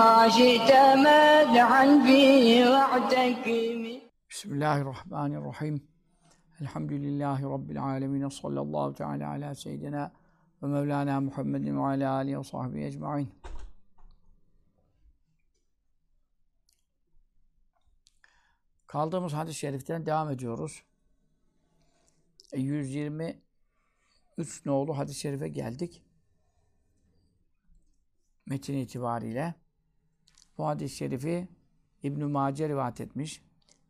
بما شئت مدحا فيه واعتكم Bismillahirrahmanirrahim. Elhamdülillahi Rabbil alemin. Sallallahu teala ala seyyidina ve mevlana Muhammedin ve ala alihi ve sahbihi ecma'in. Kaldığımız hadis-i şeriften devam ediyoruz. E, 123 nolu hadis-i şerife geldik. Metin itibariyle. Bu hadis-i şerifi İbn-i Mace rivayet etmiş.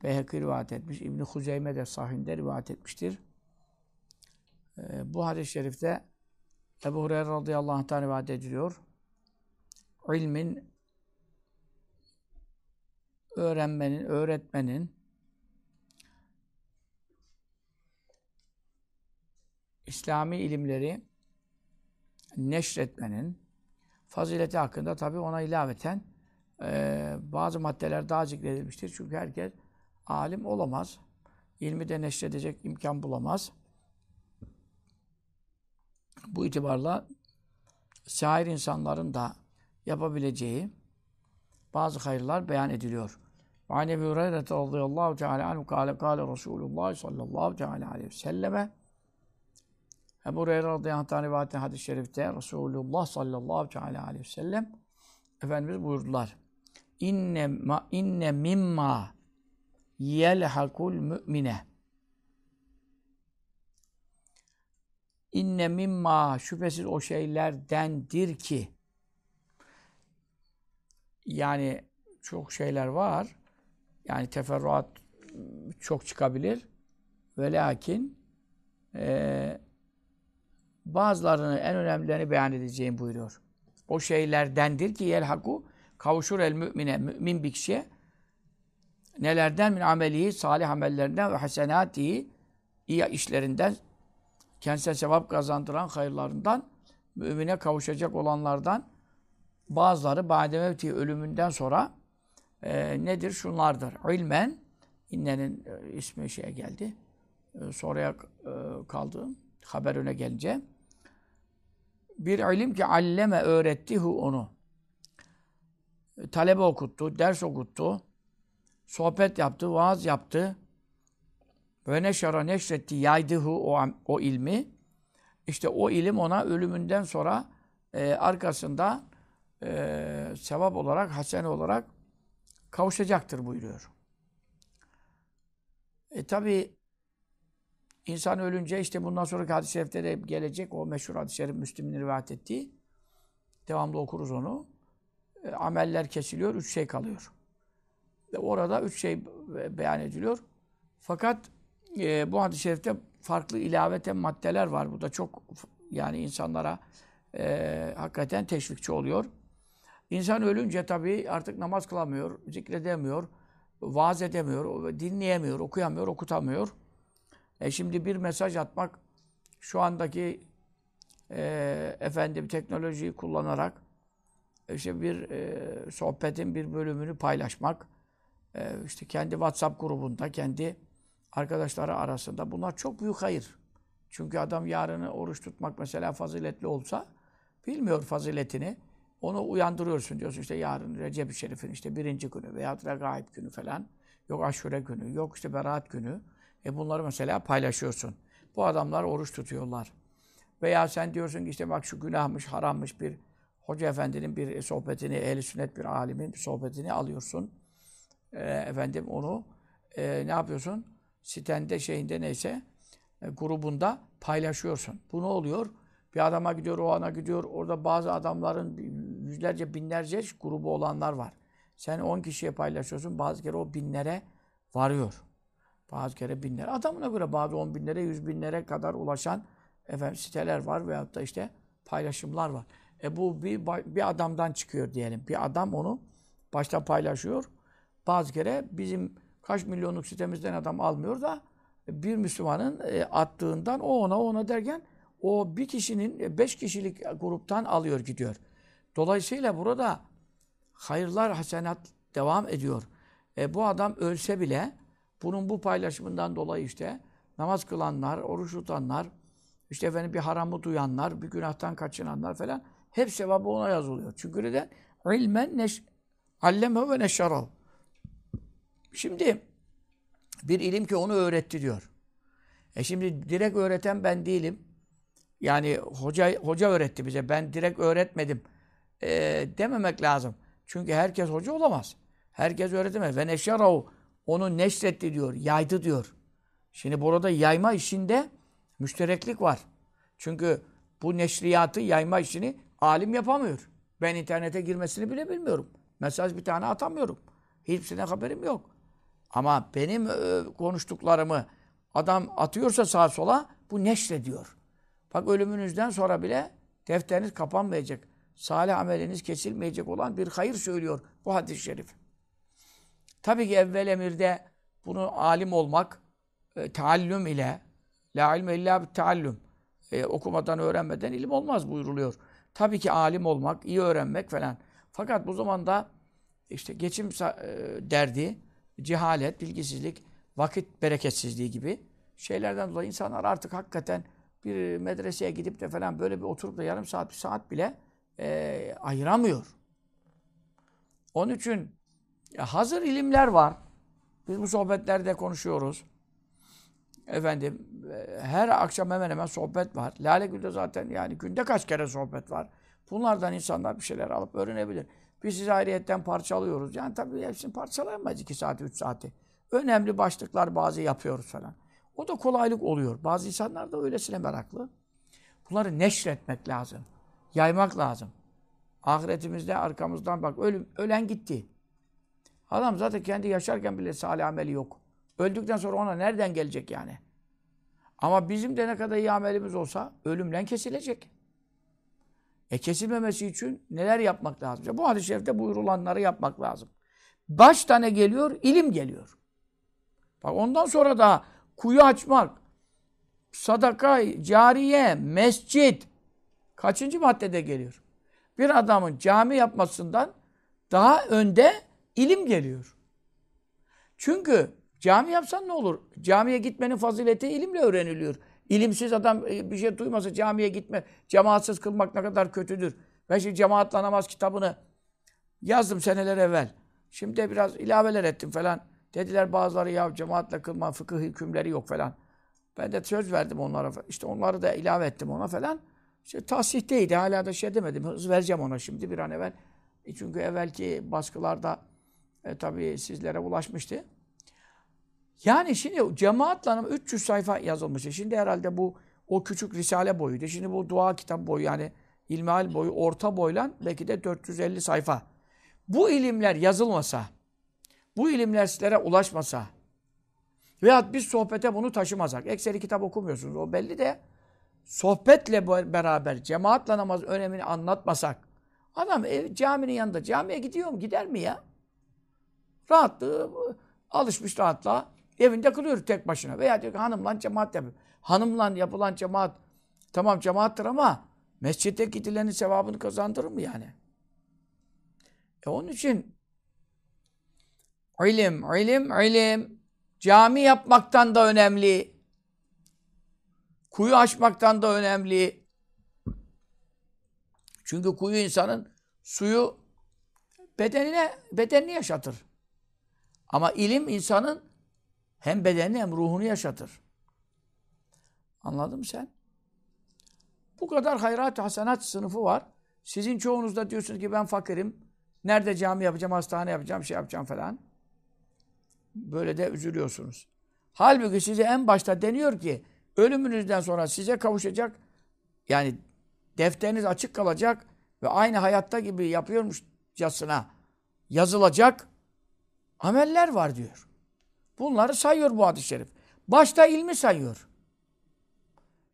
Beyhekî rivayet etmiş. İbn-i Huzeyme de sahinde rivayet etmiştir. Ee, bu hadis-i şerifte Ebu Hureyre radıyallahu anh'tan rivayet ediliyor. İlmin öğrenmenin, öğretmenin İslami ilimleri neşretmenin fazileti hakkında tabi ona ilaveten e, bazı maddeler daha zikredilmiştir. Çünkü herkes alim olamaz. İlmi de neşredecek imkan bulamaz. Bu itibarla şair insanların da yapabileceği bazı hayırlar beyan ediliyor. Ve Ebu Hureyre radıyallahu teala anhu kâle kâle Resulullah sallallahu teala aleyhi ve selleme Ebu Hureyre radıyallahu anh rivayetine hadis-i şerifte Resulullah sallallahu teala aleyhi ve sellem Efendimiz buyurdular. İnne, ma, inne mimma yelhakul mü'mine. İnne mimma şüphesiz o şeylerdendir ki yani çok şeyler var. Yani teferruat çok çıkabilir. Ve lakin e, bazılarını en önemlilerini beyan edeceğim buyuruyor. O şeylerdendir ki yelhaku kavuşur el mümine mümin bir kişiye nelerden min amelihi salih amellerinden ve hasenatihi iyi işlerinden kendisine sevap kazandıran hayırlarından mümine kavuşacak olanlardan bazıları ba'de ölümünden sonra e, nedir? Şunlardır. İlmen innenin e, ismi şeye geldi. E, sonraya e, kaldı. Haber öne gelince. Bir ilim ki alleme öğretti hu onu. E, talebe okuttu, ders okuttu sohbet yaptı, vaaz yaptı. Ve neşara neşretti, yaydıhu o, o ilmi. İşte o ilim ona ölümünden sonra e, arkasında e, sevap olarak, hasen olarak kavuşacaktır buyuruyor. E tabi insan ölünce işte bundan sonraki hadis-i şerifte de gelecek o meşhur hadis-i şerif Müslim'in rivayet ettiği. Devamlı okuruz onu. E, ameller kesiliyor, üç şey kalıyor. Ve orada üç şey beyan ediliyor. Fakat e, bu hadis-i şerifte farklı ilaveten maddeler var. Bu da çok yani insanlara e, hakikaten teşvikçi oluyor. İnsan ölünce tabii artık namaz kılamıyor, zikredemiyor, vaaz edemiyor, dinleyemiyor, okuyamıyor, okutamıyor. E şimdi bir mesaj atmak şu andaki e, efendim teknolojiyi kullanarak işte bir e, sohbetin bir bölümünü paylaşmak, e, işte kendi WhatsApp grubunda, kendi arkadaşları arasında bunlar çok büyük hayır. Çünkü adam yarını oruç tutmak mesela faziletli olsa bilmiyor faziletini. Onu uyandırıyorsun diyorsun işte yarın Recep-i Şerif'in işte birinci günü veya Regaib günü falan. Yok aşure günü, yok işte Berat günü. E bunları mesela paylaşıyorsun. Bu adamlar oruç tutuyorlar. Veya sen diyorsun ki işte bak şu günahmış, harammış bir hoca efendinin bir sohbetini, ehli sünnet bir alimin bir sohbetini alıyorsun. E, efendim onu e, ne yapıyorsun? Sitende şeyinde neyse e, grubunda paylaşıyorsun. Bu ne oluyor? Bir adama gidiyor, o ana gidiyor. Orada bazı adamların yüzlerce, binlerce grubu olanlar var. Sen 10 kişiye paylaşıyorsun. Bazı kere o binlere varıyor. Bazı kere binler. Adamına göre bazı on binlere, yüz binlere kadar ulaşan efendim, siteler var veyahut da işte paylaşımlar var. E bu bir, bir adamdan çıkıyor diyelim. Bir adam onu başta paylaşıyor. Bazı kere bizim kaç milyonluk sitemizden adam almıyor da bir Müslümanın e, attığından o ona ona derken o bir kişinin e, beş kişilik gruptan alıyor gidiyor. Dolayısıyla burada hayırlar, hasenat devam ediyor. E, bu adam ölse bile bunun bu paylaşımından dolayı işte namaz kılanlar, oruç tutanlar, işte efendim bir haramı duyanlar, bir günahtan kaçınanlar falan hep sevabı ona yazılıyor. Çünkü neden? İlmen neş alleme ve neşşarav. Şimdi bir ilim ki onu öğretti diyor. E şimdi direkt öğreten ben değilim. Yani hoca hoca öğretti bize. Ben direkt öğretmedim. E, dememek lazım. Çünkü herkes hoca olamaz. Herkes öğretemez. Ve neşşarav onu neşretti diyor. Yaydı diyor. Şimdi burada yayma işinde müştereklik var. Çünkü bu neşriyatı, yayma işini alim yapamıyor. Ben internete girmesini bile bilmiyorum. Mesaj bir tane atamıyorum. Hiçbirine haberim yok. Ama benim e, konuştuklarımı adam atıyorsa sağa sola bu neşrediyor. Bak ölümünüzden sonra bile defteriniz kapanmayacak. Salih ameliniz kesilmeyecek olan bir hayır söylüyor bu hadis-i şerif. Tabii ki evvel emirde bunu alim olmak, e, taallüm ile la ilme illa bi taallüm. E, okumadan, öğrenmeden ilim olmaz buyuruluyor. Tabii ki alim olmak, iyi öğrenmek falan. Fakat bu zamanda işte geçim e, derdi, cehalet, bilgisizlik, vakit bereketsizliği gibi şeylerden dolayı insanlar artık hakikaten bir medreseye gidip de falan böyle bir oturup da yarım saat, bir saat bile e, ayıramıyor. Onun için hazır ilimler var. Biz bu sohbetlerde konuşuyoruz. Efendim e, her akşam hemen hemen sohbet var. Lale Gül'de zaten yani günde kaç kere sohbet var. Bunlardan insanlar bir şeyler alıp öğrenebilir. Biz sizi ayrıyetten parçalıyoruz. Yani tabii hepsini parçalayamayız iki saati, üç saati. Önemli başlıklar bazı yapıyoruz falan. O da kolaylık oluyor. Bazı insanlar da öylesine meraklı. Bunları neşretmek lazım. Yaymak lazım. Ahiretimizde arkamızdan bak ölüm, ölen gitti. Adam zaten kendi yaşarken bile salih ameli yok. Öldükten sonra ona nereden gelecek yani? Ama bizim de ne kadar iyi amelimiz olsa ölümle kesilecek. E kesilmemesi için neler yapmak lazım? Bu hadis-i şerifte buyurulanları yapmak lazım. Baş tane geliyor, ilim geliyor. Bak ondan sonra da kuyu açmak, sadaka, cariye, mescit kaçıncı maddede geliyor? Bir adamın cami yapmasından daha önde ilim geliyor. Çünkü cami yapsan ne olur? Camiye gitmenin fazileti ilimle öğreniliyor. İlimsiz adam e, bir şey duymasa camiye gitme, cemaatsiz kılmak ne kadar kötüdür. Ben şimdi cemaatla namaz kitabını yazdım seneler evvel. Şimdi biraz ilaveler ettim falan. Dediler bazıları ya cemaatle kılma fıkıh hükümleri yok falan. Ben de söz verdim onlara. İşte onları da ilave ettim ona falan. İşte tahsihteydi. Hala da şey demedim. Hız vereceğim ona şimdi bir an evvel. E çünkü evvelki baskılarda e, tabii sizlere ulaşmıştı. Yani şimdi cemaatla 300 sayfa yazılmış. Şimdi herhalde bu o küçük risale boyuydu. Şimdi bu dua kitap boyu yani ilmihal boyu orta boylan belki de 450 sayfa. Bu ilimler yazılmasa, bu ilimler sizlere ulaşmasa veyahut biz sohbete bunu taşımasak, ekseri kitap okumuyorsunuz o belli de sohbetle beraber cemaatle namaz önemini anlatmasak adam ev, caminin yanında camiye gidiyor mu? Gider mi ya? Rahatlığı alışmış rahatlığa evinde kılıyor tek başına. Veya diyor ki hanımla cemaat yapıyor. Hanımla yapılan cemaat tamam cemaattır ama mescitte gidilenin sevabını kazandırır mı yani? E onun için ilim, ilim, ilim cami yapmaktan da önemli. Kuyu açmaktan da önemli. Çünkü kuyu insanın suyu bedenine bedenini yaşatır. Ama ilim insanın hem bedenini hem ruhunu yaşatır. Anladın mı sen? Bu kadar hayrat hasenat sınıfı var. Sizin çoğunuz da diyorsunuz ki ben fakirim. Nerede cami yapacağım, hastane yapacağım, şey yapacağım falan. Böyle de üzülüyorsunuz. Halbuki size en başta deniyor ki ölümünüzden sonra size kavuşacak yani defteriniz açık kalacak ve aynı hayatta gibi yapıyormuşçasına yazılacak ameller var diyor. Bunları sayıyor bu hadis-i şerif. Başta ilmi sayıyor.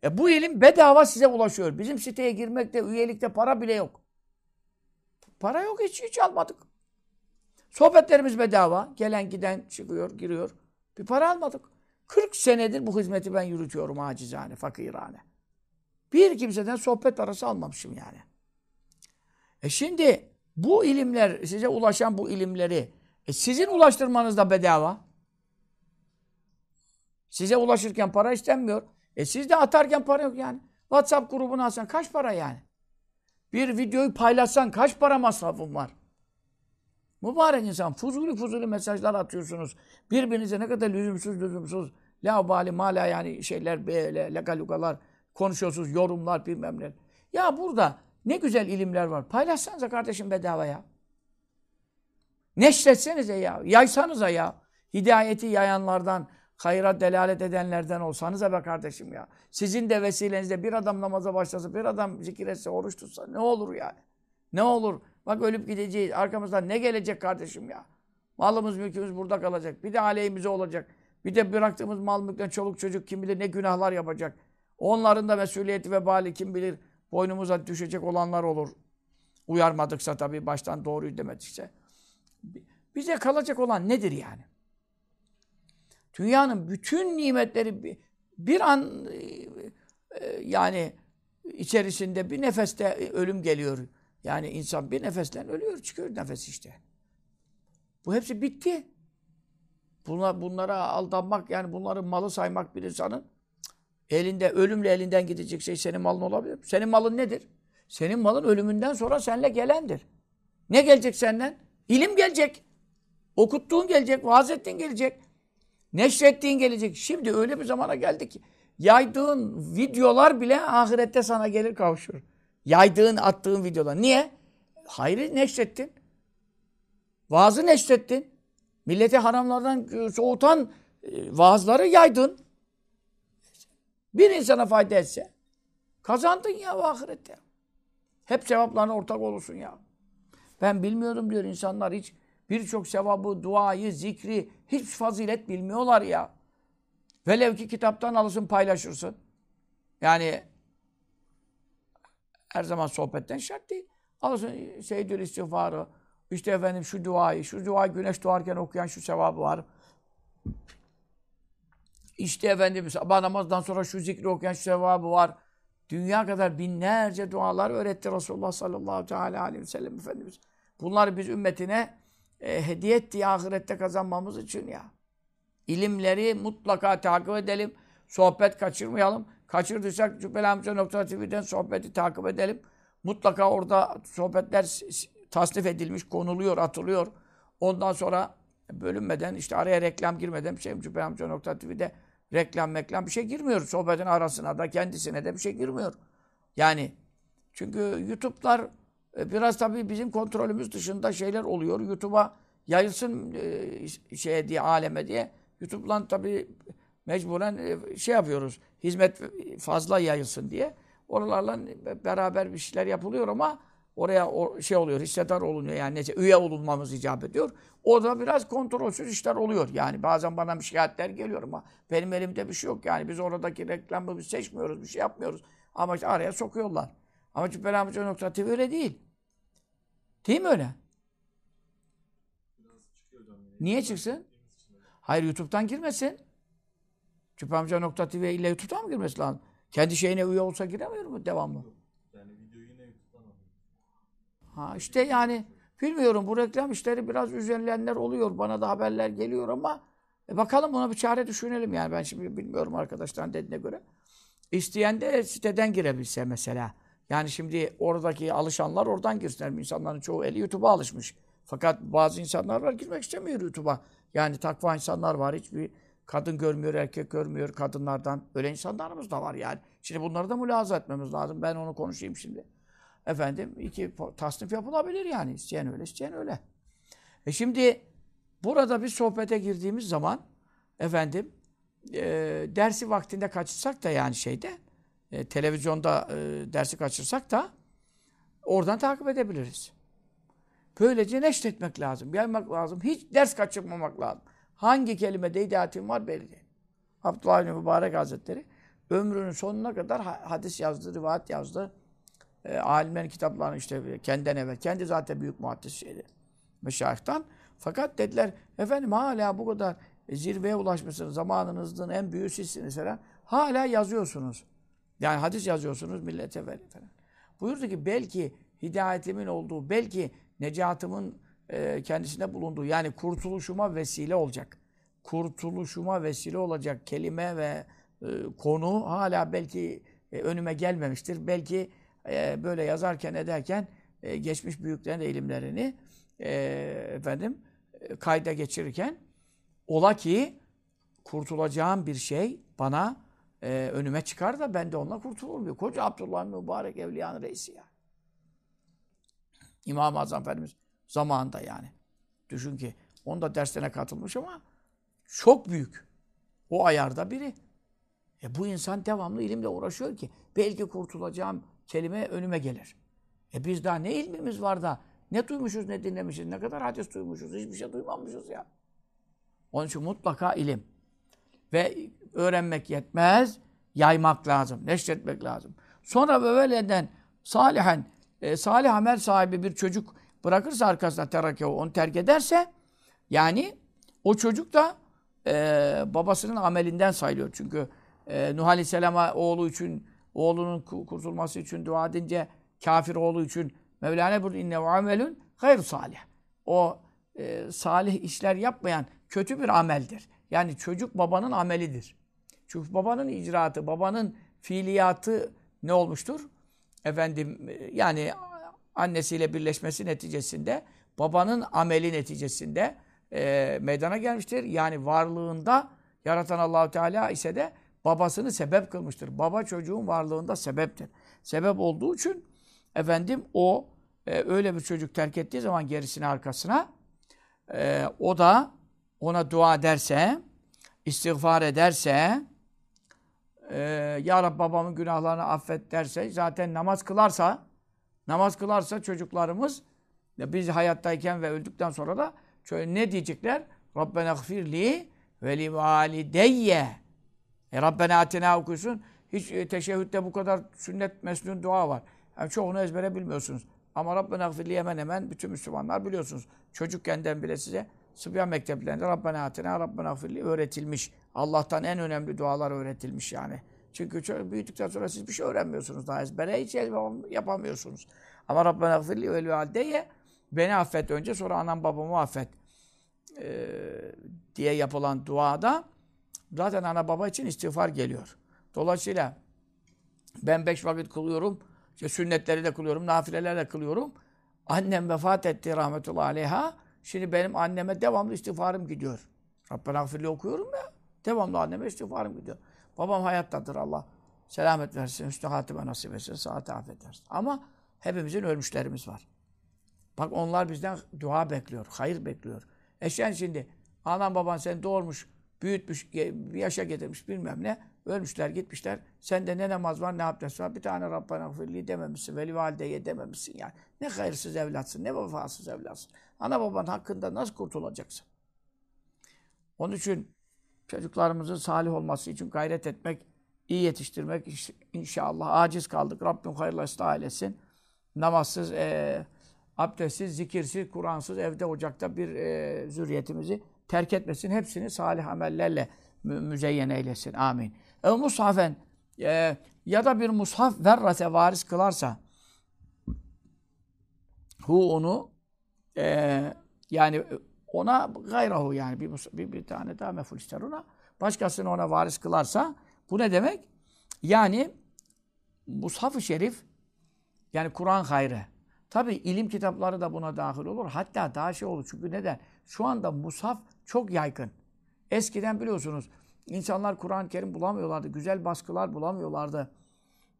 E bu ilim bedava size ulaşıyor. Bizim siteye girmekte, üyelikte para bile yok. Para yok hiç, hiç almadık. Sohbetlerimiz bedava. Gelen giden çıkıyor, giriyor. Bir para almadık. 40 senedir bu hizmeti ben yürütüyorum acizane, fakirane. Bir kimseden sohbet parası almamışım yani. E şimdi bu ilimler, size ulaşan bu ilimleri e sizin ulaştırmanız da bedava. Size ulaşırken para istenmiyor. E siz de atarken para yok yani. WhatsApp grubuna alsan kaç para yani? Bir videoyu paylaşsan kaç para masrafın var? Mübarek insan fuzuli fuzuli mesajlar atıyorsunuz. Birbirinize ne kadar lüzumsuz lüzumsuz laubali mala yani şeyler böyle lagalugalar konuşuyorsunuz, yorumlar bilmem ne. Ya burada ne güzel ilimler var. Paylaşsanıza kardeşim bedava ya. Neşretsenize ya. Yaysanıza ya. Hidayeti yayanlardan, hayra delalet edenlerden olsanıza be kardeşim ya. Sizin de vesilenizde bir adam namaza başlasa, bir adam zikir etse, oruç tutsa ne olur yani? Ne olur? Bak ölüp gideceğiz. Arkamızdan ne gelecek kardeşim ya? Malımız, mülkümüz burada kalacak. Bir de aleyhimize olacak. Bir de bıraktığımız mal mülkten çoluk çocuk kim bilir ne günahlar yapacak. Onların da mesuliyeti ve bali kim bilir boynumuza düşecek olanlar olur. Uyarmadıksa tabii baştan doğruyu demedikse. Bize kalacak olan nedir yani? Dünyanın bütün nimetleri bir an yani içerisinde bir nefeste ölüm geliyor. Yani insan bir nefesten ölüyor, çıkıyor nefes işte. Bu hepsi bitti. Bunlar, bunlara aldanmak, yani bunları malı saymak bir insanın elinde, ölümle elinden gidecek şey senin malın olabilir. Senin malın nedir? Senin malın ölümünden sonra seninle gelendir. Ne gelecek senden? İlim gelecek. Okuttuğun gelecek, vaaz ettiğin gelecek. Neşrettiğin gelecek. Şimdi öyle bir zamana geldi ki yaydığın videolar bile ahirette sana gelir kavuşur. Yaydığın, attığın videolar. Niye? Hayrı neşrettin. Vaazı neşrettin. Milleti haramlardan soğutan e, vaazları yaydın. Bir insana fayda etse kazandın ya ahirette. Hep sevaplarına ortak olursun ya. Ben bilmiyordum diyor insanlar hiç birçok sevabı, duayı, zikri, hiç fazilet bilmiyorlar ya. Velev ki kitaptan alırsın paylaşırsın. Yani her zaman sohbetten şart değil. Alırsın seyyidül istiğfarı, işte efendim şu duayı, şu duayı güneş doğarken okuyan şu sevabı var. İşte efendim sabah namazdan sonra şu zikri okuyan şu sevabı var. Dünya kadar binlerce dualar öğretti Resulullah sallallahu aleyhi ve sellem Efendimiz. Bunları biz ümmetine e, hediye ettiği ahirette kazanmamız için ya. İlimleri mutlaka takip edelim. Sohbet kaçırmayalım. Kaçırdıysak Cübbeli sohbeti takip edelim. Mutlaka orada sohbetler tasnif edilmiş, konuluyor, atılıyor. Ondan sonra bölünmeden, işte araya reklam girmeden şey Cübbeli reklam meklam bir şey girmiyor. Sohbetin arasına da kendisine de bir şey girmiyor. Yani çünkü YouTube'lar biraz tabii bizim kontrolümüz dışında şeyler oluyor. YouTube'a yayılsın e, şeye diye, aleme diye. YouTube'la tabii mecburen e, şey yapıyoruz. Hizmet fazla yayılsın diye. Oralarla beraber bir şeyler yapılıyor ama oraya o şey oluyor, hissedar olunuyor. Yani neyse üye olunmamız icap ediyor. Orada biraz kontrolsüz işler oluyor. Yani bazen bana şikayetler geliyor ama benim elimde bir şey yok. Yani biz oradaki reklamı biz seçmiyoruz, bir şey yapmıyoruz. Ama işte araya sokuyorlar. Ama Cübbeli öyle değil. Değil mi öyle? Niye çıksın? Hayır YouTube'dan girmesin. Cübbamca.tv ile YouTube'dan mı girmesi lazım? Kendi şeyine üye olsa giremiyor mu devamlı? Yani videoyu yine YouTube'dan alıyor. Ha işte yani bilmiyorum bu reklam işleri biraz üzerilenler oluyor. Bana da haberler geliyor ama e bakalım buna bir çare düşünelim yani. Ben şimdi bilmiyorum arkadaşların dediğine göre. İsteyen de siteden girebilse mesela. Yani şimdi oradaki alışanlar oradan girsinler. İnsanların çoğu eli YouTube'a alışmış. Fakat bazı insanlar var girmek istemiyor YouTube'a. Yani takva insanlar var. Hiçbir kadın görmüyor, erkek görmüyor kadınlardan. Öyle insanlarımız da var yani. Şimdi bunları da mülahaza etmemiz lazım. Ben onu konuşayım şimdi. Efendim iki tasnif yapılabilir yani. İsteyen öyle, isteyen öyle. E şimdi burada bir sohbete girdiğimiz zaman efendim e, dersi vaktinde kaçırsak da yani şeyde e, televizyonda e, dersi kaçırsak da oradan takip edebiliriz. Böylece neşretmek lazım, yaymak lazım. Hiç ders kaçırmamak lazım. Hangi kelimede hidayetin var belli. Abdullah bin Mübarek Hazretleri ömrünün sonuna kadar ha- hadis yazdı, rivayet yazdı. E, alimlerin kitaplarını işte kendinden evvel. Kendi zaten büyük muhaddis şeydi. Meşayihtan. Fakat dediler efendim hala bu kadar zirveye ulaşmışsınız. Zamanınızın en büyüğü sizsiniz falan. Hala yazıyorsunuz. Yani hadis yazıyorsunuz millete falan. Buyurdu ki belki hidayetimin olduğu, belki necatımın e, kendisinde bulunduğu yani kurtuluşuma vesile olacak. Kurtuluşuma vesile olacak kelime ve e, konu hala belki e, önüme gelmemiştir. Belki e, böyle yazarken ederken e, geçmiş büyüklerin ilimlerini e, efendim e, kayda geçirirken ola ki kurtulacağım bir şey bana e, önüme çıkar da ben de onunla kurtulurum diyor. Koca Abdullah Mübarek Evliya'nın reisi ya. İmam-ı Azam Efendimiz zamanında yani. Düşün ki onda derslerine katılmış ama çok büyük. O ayarda biri. E bu insan devamlı ilimle uğraşıyor ki belki kurtulacağım kelime önüme gelir. E biz daha ne ilmimiz var da ne duymuşuz ne dinlemişiz ne kadar hadis duymuşuz hiçbir şey duymamışız ya. Onun için mutlaka ilim. Ve öğrenmek yetmez, yaymak lazım, neşretmek lazım. Sonra böyleden salihen, e, salih amel sahibi bir çocuk bırakırsa arkasına terakehu, onu terk ederse, yani o çocuk da e, babasının amelinden sayılıyor. Çünkü e, Nuh Aleyhisselam'a oğlu için, oğlunun ku- kurtulması için dua edince, kafir oğlu için Mevlana burada inne amelün hayr salih. O e, salih işler yapmayan kötü bir ameldir. Yani çocuk babanın amelidir. Çünkü babanın icraatı, babanın fiiliyatı ne olmuştur? Efendim e, yani annesiyle birleşmesi neticesinde babanın ameli neticesinde e, meydana gelmiştir. Yani varlığında yaratan Allahu Teala ise de babasını sebep kılmıştır. Baba çocuğun varlığında sebeptir. Sebep olduğu için efendim o e, öyle bir çocuk terk ettiği zaman gerisine arkasına e, o da ona dua ederse, istiğfar ederse, e, Ya Rabbi babamın günahlarını affet derse, zaten namaz kılarsa, namaz kılarsa çocuklarımız, ya biz hayattayken ve öldükten sonra da şöyle ne diyecekler? Rabbena gfirli ve li valideyye. E Rabbena atina okuyorsun. Hiç e, teşehhütte bu kadar sünnet mesnun dua var. Yani çoğunu ezbere bilmiyorsunuz. Ama Rabbena gfirli hemen hemen bütün Müslümanlar biliyorsunuz. Çocukkenden bile size Sıbyan mekteplerinde Rabbena atina, Rabbena gfirli öğretilmiş. Allah'tan en önemli dualar öğretilmiş yani. Çünkü çok büyüdükten sonra siz bir şey öğrenmiyorsunuz daha ezbere. Hiç yapamıyorsunuz. Ama Rabbena gfirli vel valideyye beni affet önce sonra anam babamı affet ee, diye yapılan duada zaten ana baba için istiğfar geliyor. Dolayısıyla ben beş vakit kılıyorum. İşte sünnetleri de kılıyorum, nafileler de kılıyorum. Annem vefat etti rahmetullahi aleyha. Şimdi benim anneme devamlı istiğfarım gidiyor. Rabbena gfirli okuyorum ya. Devamlı anneme istiğfarım gidiyor. Babam hayattadır Allah. Selamet versin, hüsnü hatime nasip etsin, saat afet versin. Ama hepimizin ölmüşlerimiz var. Bak onlar bizden dua bekliyor, hayır bekliyor. E sen şimdi anan baban seni doğurmuş, büyütmüş, yaşa getirmiş bilmem ne. Ölmüşler, gitmişler. Sende ne namaz var, ne abdest var. Bir tane Rabbana gfirli dememişsin, veli valideye dememişsin yani. Ne hayırsız evlatsın, ne vefasız evlatsın. Ana babanın hakkında nasıl kurtulacaksın? Onun için çocuklarımızın salih olması için gayret etmek, iyi yetiştirmek iş- inşallah. Aciz kaldık. Rabbim hayırlı ıslah eylesin. Namazsız, e, abdestsiz, zikirsiz, Kur'ansız evde ocakta bir e, zürriyetimizi terk etmesin. Hepsini salih amellerle mü- müzeyyen eylesin. Amin. E, mushafen e, ya da bir mushaf verrate varis kılarsa hu onu e, yani ona gayrahu yani bir, bir, bir tane daha meful ister ona. Başkasını ona varis kılarsa bu ne demek? Yani Mushaf-ı Şerif yani Kur'an hayrı. Tabi ilim kitapları da buna dahil olur. Hatta daha şey olur. Çünkü neden? Şu anda mushaf çok yaygın. Eskiden biliyorsunuz insanlar Kur'an-ı Kerim bulamıyorlardı. Güzel baskılar bulamıyorlardı.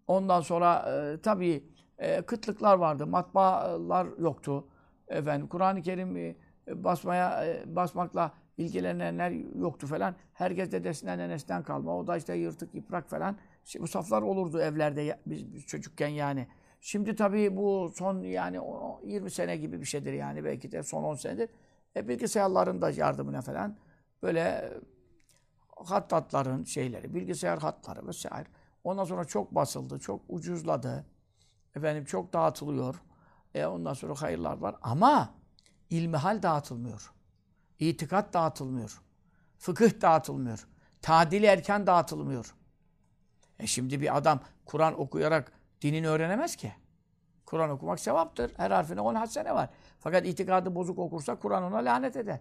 Ondan sonra e, tabii e, kıtlıklar vardı. Matbaalar yoktu. Efendim Kur'an-ı Kerim'i basmaya e, basmakla ilgilenenler yoktu falan. Herkes dedesinden nenesinden kalma. O da işte yırtık yıprak falan. Şimdi musaflar olurdu evlerde biz, biz çocukken yani. Şimdi tabii bu son yani o 20 sene gibi bir şeydir yani belki de son 10 senedir. E, bilgisayarların da yardımına falan böyle hattatların şeyleri, bilgisayar hatları vesaire. Ondan sonra çok basıldı, çok ucuzladı. Efendim çok dağıtılıyor. E ondan sonra hayırlar var. Ama ilmihal dağıtılmıyor. İtikat dağıtılmıyor. Fıkıh dağıtılmıyor. Tadili erken dağıtılmıyor. E şimdi bir adam Kur'an okuyarak dinini öğrenemez ki. Kur'an okumak sevaptır. Her harfine on hasene var. Fakat itikadı bozuk okursa Kur'an ona lanet eder.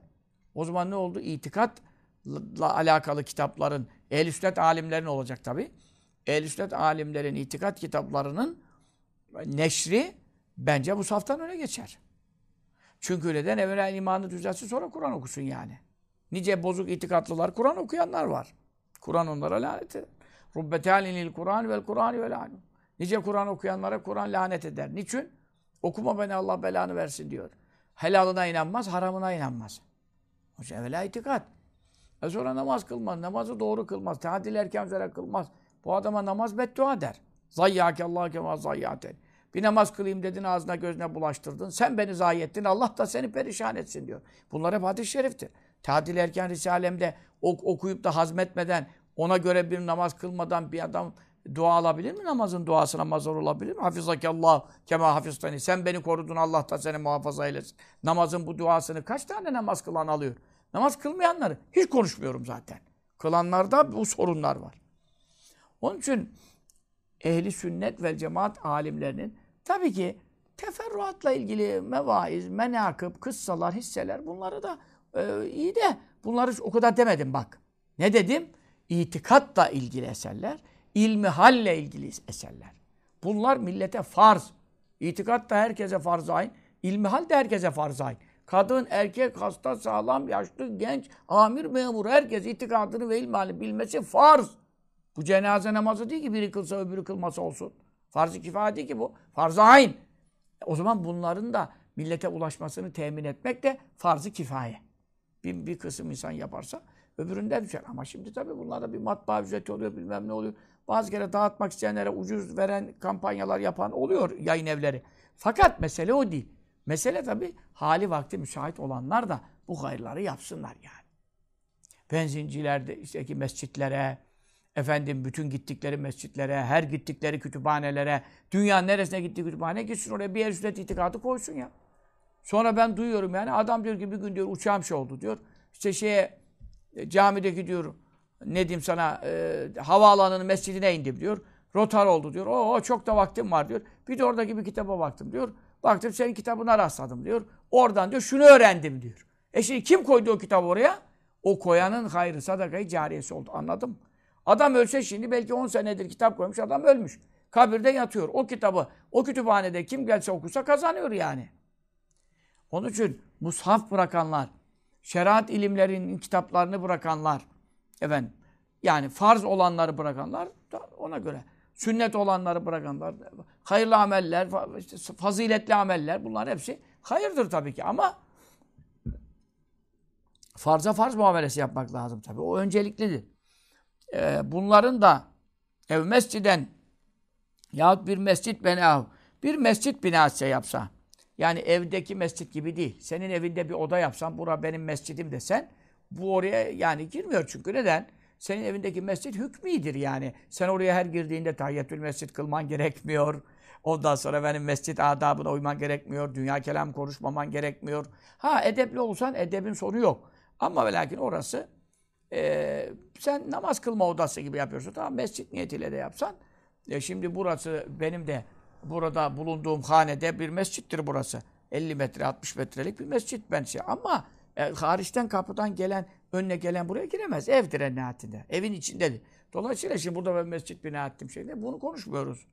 O zaman ne oldu? İtikatla alakalı kitapların, ehl sünnet alimlerin olacak tabi. ehl sünnet alimlerin itikat kitaplarının neşri bence bu saftan öne geçer. Çünkü neden? Evvela imanı düzelsin sonra Kur'an okusun yani. Nice bozuk itikatlılar Kur'an okuyanlar var. Kur'an onlara lanet eder. Rubbetealinil Kur'an vel Kur'an vel alim. Nice Kur'an okuyanlara Kur'an lanet eder. Niçin? Okuma beni Allah belanı versin diyor. Helalına inanmaz, haramına inanmaz. Şey evvela itikat. E sonra namaz kılmaz, namazı doğru kılmaz, tadil erken üzere kılmaz. Bu adama namaz beddua der. Zayyâke Allah kema zayyâten. Bir namaz kılayım dedin ağzına gözüne bulaştırdın. Sen beni zayi ettin. Allah da seni perişan etsin diyor. Bunlar hep hadis-i şeriftir. Tadil erken Risalem'de ok okuyup da hazmetmeden, ona göre bir namaz kılmadan bir adam dua alabilir mi? Namazın duasına mazhar olabilir mi? Hafizakallah kema hafiztani. Sen beni korudun Allah da seni muhafaza eylesin. Namazın bu duasını kaç tane namaz kılan alıyor? Namaz kılmayanları hiç konuşmuyorum zaten. Kılanlarda bu sorunlar var. Onun için ehli sünnet ve cemaat alimlerinin tabii ki teferruatla ilgili mevaiz, menakıb, kıssalar, hisseler bunları da e, iyi de bunları o kadar demedim bak. Ne dedim? İtikatla ilgili eserler, ilmi halle ilgili eserler. Bunlar millete farz. İtikat da herkese farz ayn, ilmi hal de herkese farz ayn. Kadın, erkek, hasta, sağlam, yaşlı, genç, amir, memur, herkes itikadını ve ilmini bilmesi farz. Bu cenaze namazı değil ki biri kılsa öbürü kılmasa olsun. Farz-ı kifaya değil ki bu. Farz-ı ayn. O zaman bunların da millete ulaşmasını temin etmek de farz-ı kifaye. Bir, bir kısım insan yaparsa öbüründen düşer. Ama şimdi tabii bunlarda bir matbaa ücreti oluyor, bilmem ne oluyor. Bazı kere dağıtmak isteyenlere ucuz veren kampanyalar yapan oluyor yayın evleri. Fakat mesele o değil. Mesele tabii hali vakti müsait olanlar da bu hayırları yapsınlar yani. Benzincilerde, işte ki mescitlere, efendim bütün gittikleri mescitlere, her gittikleri kütüphanelere, dünya neresine gitti kütüphane gitsin oraya bir yer sünnet itikadı koysun ya. Sonra ben duyuyorum yani adam diyor ki bir gün diyor uçağım şey oldu diyor. İşte şeye e, camideki diyor ne diyeyim sana e, havaalanının mescidine indim diyor. Rotar oldu diyor. Oo çok da vaktim var diyor. Bir de oradaki bir kitaba baktım diyor. Baktım senin kitabına rastladım diyor. Oradan diyor şunu öğrendim diyor. E şimdi kim koydu o kitabı oraya? O koyanın hayrı sadakayı cariyesi oldu. Anladım. Adam ölse şimdi belki 10 senedir kitap koymuş adam ölmüş. Kabirde yatıyor. O kitabı o kütüphanede kim gelse okusa kazanıyor yani. Onun için mushaf bırakanlar, şeriat ilimlerinin kitaplarını bırakanlar, efendim, yani farz olanları bırakanlar ona göre. Sünnet olanları bırakanlar, hayırlı ameller, faziletli ameller bunlar hepsi hayırdır tabii ki ama farza farz muamelesi yapmak lazım tabii. O önceliklidir. Ee, bunların da ev mesciden yahut bir mescit bina bir mescit binası yapsa yani evdeki mescit gibi değil. Senin evinde bir oda yapsan, bura benim mescidim desen, bu oraya yani girmiyor çünkü neden? Senin evindeki mescit hükmidir yani. Sen oraya her girdiğinde tahiyyatül mescit kılman gerekmiyor. Ondan sonra benim mescit adabına uyman gerekmiyor. Dünya kelam konuşmaman gerekmiyor. Ha edepli olsan edebin sonu yok. Ama ve lakin orası e, sen namaz kılma odası gibi yapıyorsun. Tamam mescit niyetiyle de yapsan. E, şimdi burası benim de burada bulunduğum hanede bir mescittir burası. 50 metre, 60 metrelik bir mescit bence. Şey. Ama e, hariçten kapıdan gelen, önüne gelen buraya giremez. Evdir en nihayetinde. Evin içindedir. Dolayısıyla şimdi burada ben mescit bina ettim şeyde bunu konuşmuyoruz.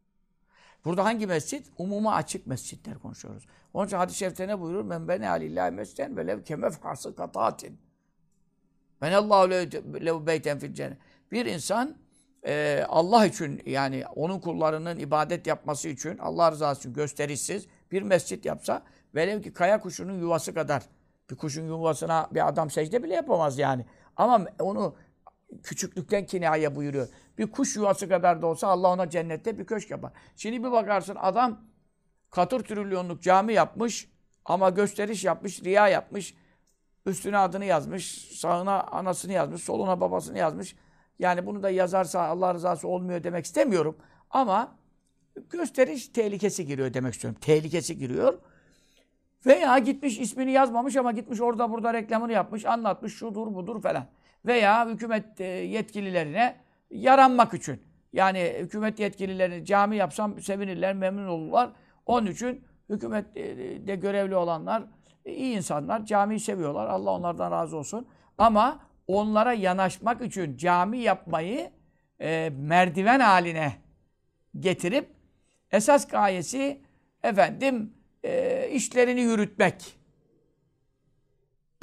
Burada hangi mescit? Umuma açık mescitler konuşuyoruz. Onun için hadis-i şerifte ne buyurur? Men beni alillahi mesciden ve lev kemefhası katatin. Ben Allahu lev beyten fil. Bir insan e, Allah için yani onun kullarının ibadet yapması için Allah rızası için gösterişsiz bir mescit yapsa velev ki kaya kuşunun yuvası kadar bir kuşun yuvasına bir adam secde bile yapamaz yani. Ama onu küçüklükten kinaya buyuruyor. Bir kuş yuvası kadar da olsa Allah ona cennette bir köşk yapar. Şimdi bir bakarsın adam katır trilyonluk cami yapmış ama gösteriş yapmış, riya yapmış. Üstüne adını yazmış, sağına anasını yazmış, soluna babasını yazmış. Yani bunu da yazarsa Allah rızası olmuyor demek istemiyorum. Ama gösteriş tehlikesi giriyor demek istiyorum. Tehlikesi giriyor. Veya gitmiş ismini yazmamış ama gitmiş orada burada reklamını yapmış, anlatmış şudur budur falan. Veya hükümet e, yetkililerine yaranmak için. Yani hükümet yetkililerini cami yapsam sevinirler, memnun olurlar. Onun için hükümette görevli olanlar iyi insanlar, camiyi seviyorlar. Allah onlardan razı olsun. Ama onlara yanaşmak için cami yapmayı e, merdiven haline getirip esas gayesi efendim e, işlerini yürütmek.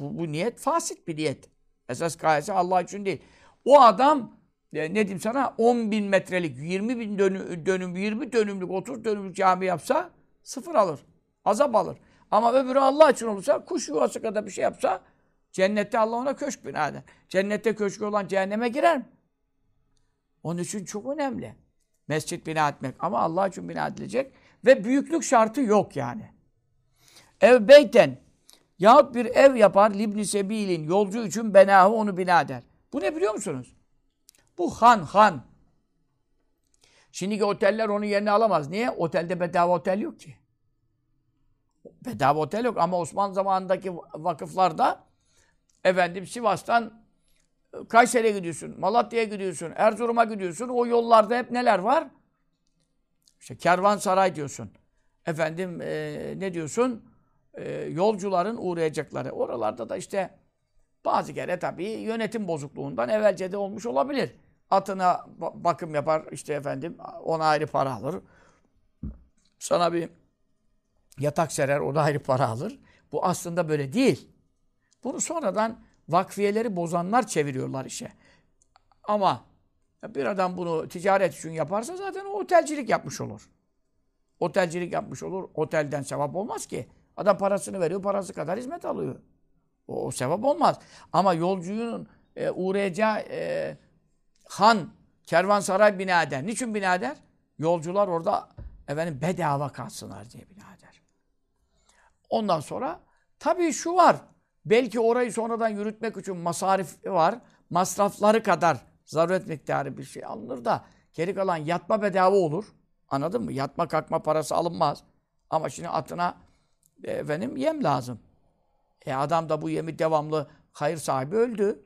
Bu, bu niyet fasit bir niyet. Esas gayesi Allah için değil. O adam e, ne diyeyim sana 10 bin metrelik, 20 bin dönüm, dönüm, 20 dönümlük, 30 dönümlük cami yapsa sıfır alır. Azap alır. Ama öbürü Allah için olursa, kuş yuvası kadar bir şey yapsa cennette Allah ona köşk bina eder. Cennette köşkü olan cehenneme girer mi? Onun için çok önemli. Mescit bina etmek. Ama Allah için bina edilecek. Ve büyüklük şartı yok yani. Ev beyten yahut bir ev yapar libni sebilin yolcu için benahı onu bina eder. Bu ne biliyor musunuz? Bu han han. Şimdiki oteller onun yerini alamaz. Niye? Otelde bedava otel yok ki. Bedava otel yok ama Osmanlı zamanındaki vakıflarda efendim Sivas'tan e, Kayseri'ye gidiyorsun, Malatya'ya gidiyorsun, Erzurum'a gidiyorsun. O yollarda hep neler var? İşte kervansaray diyorsun. Efendim e, ne diyorsun? E, yolcuların uğrayacakları. Oralarda da işte bazı kere tabii yönetim bozukluğundan evvelce de olmuş olabilir. Atına bakım yapar işte efendim ona ayrı para alır. Sana bir yatak serer o da ayrı para alır. Bu aslında böyle değil. Bunu sonradan vakfiyeleri bozanlar çeviriyorlar işe. Ama bir adam bunu ticaret için yaparsa zaten o otelcilik yapmış olur. Otelcilik yapmış olur. Otelden sevap olmaz ki. Adam parasını veriyor, parası kadar hizmet alıyor. O, o sevap olmaz. Ama yolcunun e, uğrayacağı e, han, kervansaray bina eder. Niçin bina eder? Yolcular orada efendim bedava kalsınlar diye bina eder. Ondan sonra tabii şu var. Belki orayı sonradan yürütmek için masarif var. Masrafları kadar zaruret miktarı bir şey alınır da geri kalan yatma bedava olur. Anladın mı? Yatma kalkma parası alınmaz. Ama şimdi atına e, efendim yem lazım. E adam da bu yemi devamlı hayır sahibi öldü.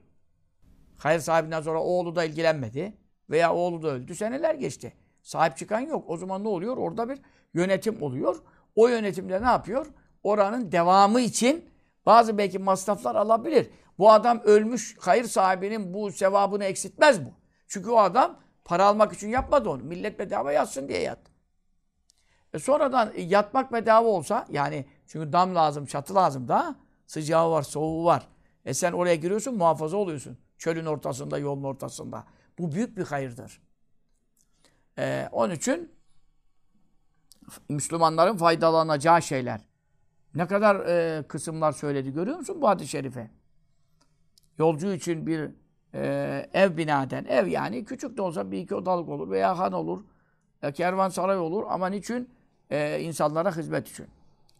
Hayır sahibinden sonra oğlu da ilgilenmedi. Veya oğlu da öldü. Seneler geçti. Sahip çıkan yok. O zaman ne oluyor? Orada bir yönetim oluyor. O yönetimde ne yapıyor? Oranın devamı için bazı belki masraflar alabilir. Bu adam ölmüş hayır sahibinin bu sevabını eksiltmez bu. Çünkü o adam para almak için yapmadı onu. Millet bedava yatsın diye yattı. E sonradan yatmak bedava olsa yani çünkü dam lazım, çatı lazım da sıcağı var, soğuğu var. E sen oraya giriyorsun muhafaza oluyorsun. Çölün ortasında, yolun ortasında. Bu büyük bir hayırdır. E, onun için Müslümanların faydalanacağı şeyler. Ne kadar e, kısımlar söyledi görüyor musun bu hadis-i şerife? Yolcu için bir e, ev bina eden, ev yani küçük de olsa bir iki odalık olur veya han olur, e, kervansaray olur ama niçin? E, insanlara hizmet için.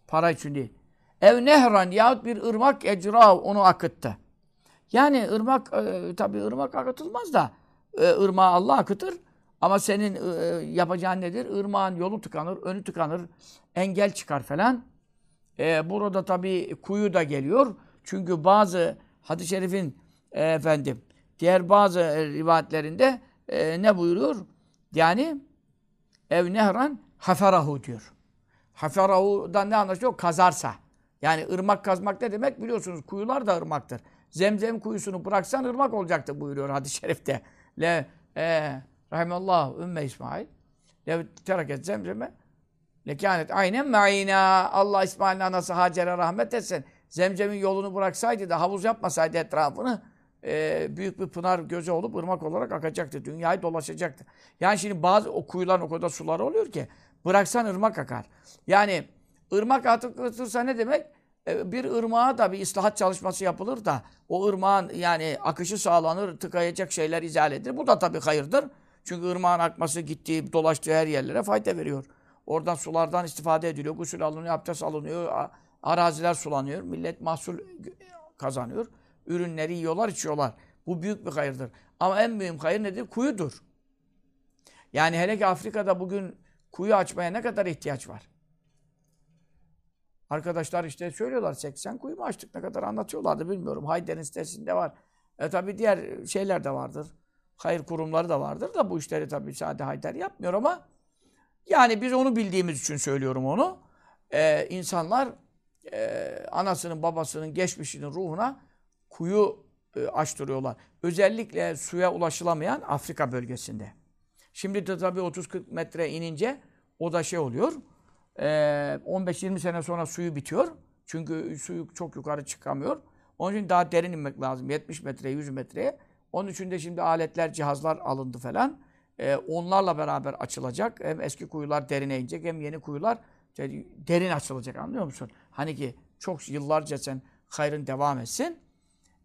Para için değil. Ev nehran yahut bir ırmak ecra onu akıttı. Yani ırmak, e, tabi ırmak akıtılmaz da e, ırmağı Allah akıtır. Ama senin e, yapacağın nedir? Irmağın yolu tıkanır, önü tıkanır, engel çıkar falan. E, burada tabi kuyu da geliyor. Çünkü bazı hadis-i şerifin e, efendim diğer bazı e, rivayetlerinde e, ne buyuruyor? Yani ev nehran haferahu diyor. Haferahu'dan ne anlaşılıyor? Kazarsa. Yani ırmak kazmak ne demek? Biliyorsunuz kuyular da ırmaktır. Zemzem kuyusunu bıraksan ırmak olacaktı buyuruyor hadis-i şerifte. Le e, rahimallahu ümme İsmail. Le tereket zemzeme lekânet aynen me'ina. Allah İsmail'in anası Hacer'e rahmet etsin. Zemzem'in yolunu bıraksaydı da havuz yapmasaydı etrafını e, büyük bir pınar gözü olup ırmak olarak akacaktı. Dünyayı dolaşacaktı. Yani şimdi bazı o kuyuların o kadar suları oluyor ki bıraksan ırmak akar. Yani ırmak atılırsa ne demek? E, bir ırmağa da bir ıslahat çalışması yapılır da o ırmağın yani akışı sağlanır, tıkayacak şeyler izale edilir. Bu da tabii hayırdır. Çünkü ırmağın akması gittiği, dolaştığı her yerlere fayda veriyor. Oradan sulardan istifade ediliyor. Gusül alınıyor, abdest alınıyor, araziler sulanıyor. Millet mahsul kazanıyor. Ürünleri yiyorlar, içiyorlar. Bu büyük bir hayırdır. Ama en büyük hayır nedir? Kuyudur. Yani hele ki Afrika'da bugün kuyu açmaya ne kadar ihtiyaç var? Arkadaşlar işte söylüyorlar 80 kuyu mu açtık ne kadar anlatıyorlardı bilmiyorum. Hayder'in sitesinde var. E tabi diğer şeyler de vardır. Hayır kurumları da vardır da bu işleri tabi sadece Hayder yapmıyor ama yani biz onu bildiğimiz için söylüyorum onu. Ee, insanlar e, anasının babasının geçmişinin ruhuna kuyu e, açtırıyorlar. Özellikle suya ulaşılamayan Afrika bölgesinde. Şimdi de tabii 30-40 metre inince o da şey oluyor. E, 15-20 sene sonra suyu bitiyor. Çünkü suyu çok yukarı çıkamıyor. Onun için daha derin inmek lazım. 70 metreye, 100 metreye. Onun için de şimdi aletler, cihazlar alındı falan. E, onlarla beraber açılacak. Hem eski kuyular derine inecek hem yeni kuyular derin açılacak anlıyor musun? Hani ki çok yıllarca sen hayrın devam etsin.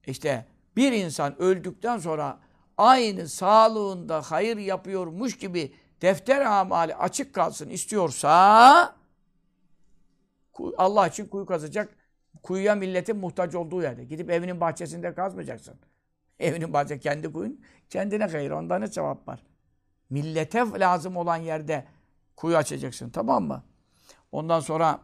İşte bir insan öldükten sonra aynı sağlığında hayır yapıyormuş gibi defter amali açık kalsın istiyorsa Allah için kuyu kazacak. Kuyuya milletin muhtaç olduğu yerde. Gidip evinin bahçesinde kazmayacaksın. Evinin bahçe kendi kuyun. Kendine hayır. Onda ne sevap var? Millete lazım olan yerde kuyu açacaksın. Tamam mı? Ondan sonra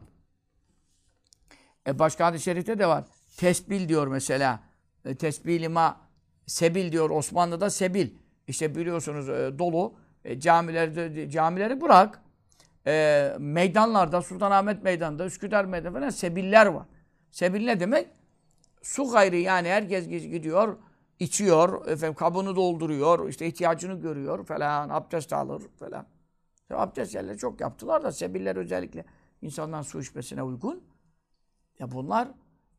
e başka hadis-i şerifte de var. Tesbil diyor mesela. E, tesbilima sebil diyor Osmanlı'da sebil. İşte biliyorsunuz e, dolu. E, camileri, camileri bırak. E, meydanlarda, Sultanahmet Meydanı'nda, Üsküdar Meydanı'nda falan sebiller var. Sebil ne demek? Su gayrı yani herkes gidiyor, içiyor, efendim kabını dolduruyor, işte ihtiyacını görüyor falan, abdest alır falan. İşte abdest yerleri çok yaptılar da sebiller özellikle insanların su içmesine uygun. Ya bunlar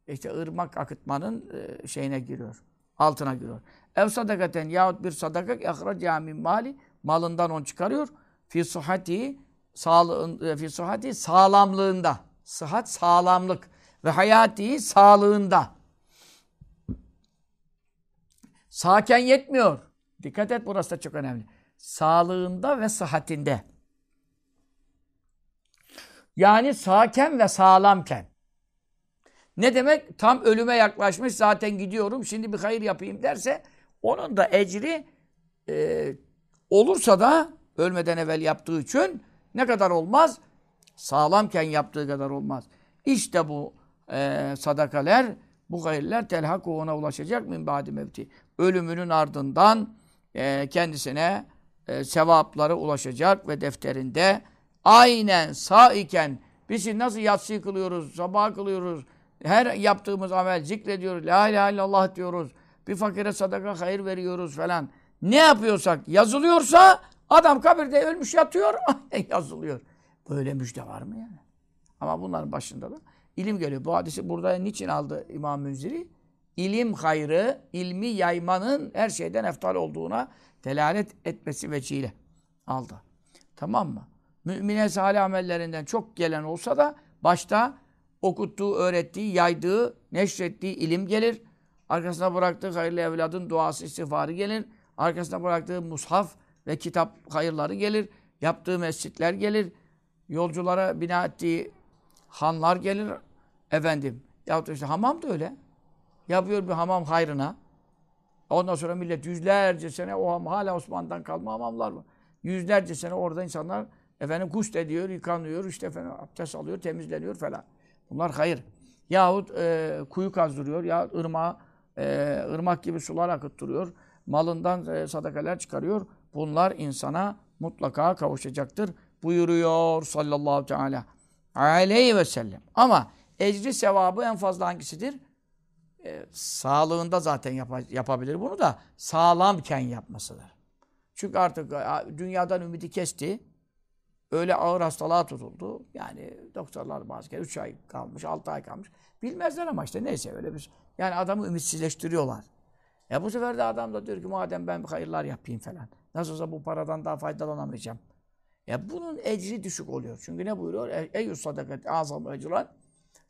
işte ırmak akıtmanın e, şeyine giriyor. Altına giriyor. Ev sadakaten yahut bir sadaka ehraca min mali malından on çıkarıyor. Fi sıhhati sağlığın e, fi sıhhati sağlamlığında. Sıhhat sağlamlık ve hayati sağlığında. Sağken yetmiyor. Dikkat et burası da çok önemli. Sağlığında ve sıhhatinde. Yani sağken ve sağlamken. Ne demek? Tam ölüme yaklaşmış zaten gidiyorum şimdi bir hayır yapayım derse onun da ecri e, olursa da ölmeden evvel yaptığı için ne kadar olmaz? Sağlamken yaptığı kadar olmaz. İşte bu e, sadakaler, bu hayırler telhak ona ulaşacak min badi mevti. Ölümünün ardından e, kendisine e, sevapları ulaşacak ve defterinde aynen sağ iken biz nasıl yatsı kılıyoruz, sabah kılıyoruz, her yaptığımız amel zikrediyoruz, la ilahe illallah diyoruz, bir fakire sadaka hayır veriyoruz falan. Ne yapıyorsak yazılıyorsa adam kabirde ölmüş yatıyor, yazılıyor. Böyle müjde var mı yani? Ama bunların başında da ilim geliyor. Bu hadisi burada niçin aldı İmam Münziri? İlim hayrı, ilmi yaymanın her şeyden eftal olduğuna delalet etmesi vecihle aldı. Tamam mı? Mümine salih amellerinden çok gelen olsa da başta okuttuğu, öğrettiği, yaydığı, neşrettiği ilim gelir. Arkasına bıraktığı hayırlı evladın duası, istiğfarı gelir. Arkasına bıraktığı mushaf ve kitap hayırları gelir. Yaptığı mescitler gelir. Yolculara bina ettiği hanlar gelir. Efendim. Yahut işte hamam da öyle. Yapıyor bir hamam hayrına. Ondan sonra millet yüzlerce sene o ham, hala Osmanlı'dan kalma hamamlar var. Yüzlerce sene orada insanlar efendim gusl ediyor, yıkanıyor, işte efendim abdest alıyor, temizleniyor falan. Bunlar hayır. Yahut e, kuyu kazdırıyor, ya ırmağa, e, ırmak gibi sular akıttırıyor. Malından e, sadakalar çıkarıyor. Bunlar insana mutlaka kavuşacaktır. Buyuruyor sallallahu teala aleyhi ve sellem. Ama ecri sevabı en fazla hangisidir? E, sağlığında zaten yap yapabilir bunu da sağlamken yapmasıdır. Çünkü artık dünyadan ümidi kesti. Öyle ağır hastalığa tutuldu. Yani doktorlar bazı kere 3 ay kalmış, 6 ay kalmış. Bilmezler ama işte neyse öyle bir Yani adamı ümitsizleştiriyorlar. Ya bu sefer de adam da diyor ki madem ben hayırlar yapayım falan. Nasıl olsa bu paradan daha faydalanamayacağım. Ya bunun ecri düşük oluyor. Çünkü ne buyuruyor? E, Eyyus sadakat azam ecran.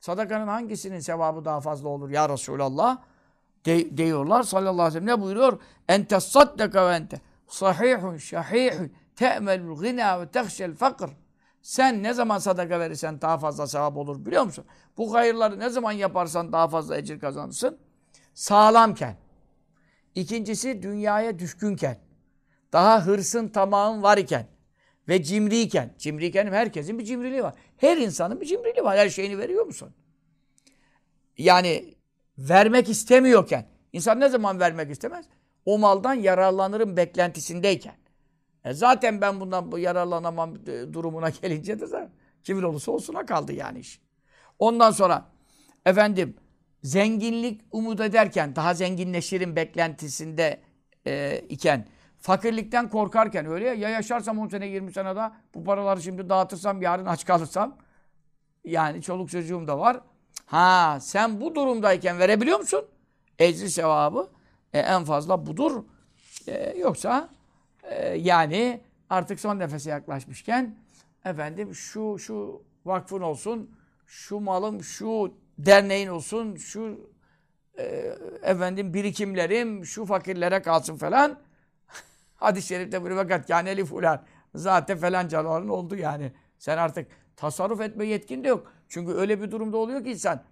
Sadakanın hangisinin sevabı daha fazla olur ya Resulallah? De, diyorlar sallallahu aleyhi ve sellem. Ne buyuruyor? Ente saddaka ve ente sahihun şahihun te'melul gina ve tehşel fakr. Sen ne zaman sadaka verirsen daha fazla sevap olur biliyor musun? Bu hayırları ne zaman yaparsan daha fazla ecir kazanırsın. sağlamken. İkincisi dünyaya düşkünken. Daha hırsın tamağın var iken. Ve cimriyken. Cimriyken herkesin bir cimriliği var. Her insanın bir cimriliği var. Her şeyini veriyor musun? Yani vermek istemiyorken. İnsan ne zaman vermek istemez? O maldan yararlanırım beklentisindeyken. E zaten ben bundan bu yararlanamam e, durumuna gelince de zaten kimin olursa olsuna kaldı yani iş. Ondan sonra efendim zenginlik umut ederken, daha zenginleşirim beklentisinde e, iken, fakirlikten korkarken öyle ya, ya yaşarsam 10 sene 20 sene daha bu paraları şimdi dağıtırsam yarın aç kalırsam yani çoluk çocuğum da var. Ha sen bu durumdayken verebiliyor musun? Ecri sevabı e, en fazla budur. E, yoksa e, yani artık son nefese yaklaşmışken efendim şu şu vakfın olsun, şu malım, şu derneğin olsun, şu e, efendim birikimlerim, şu fakirlere kalsın falan. Hadis-i şerifte bir vakat yani fulan. Zaten falan canların oldu yani. Sen artık tasarruf etme yetkin de yok. Çünkü öyle bir durumda oluyor ki insan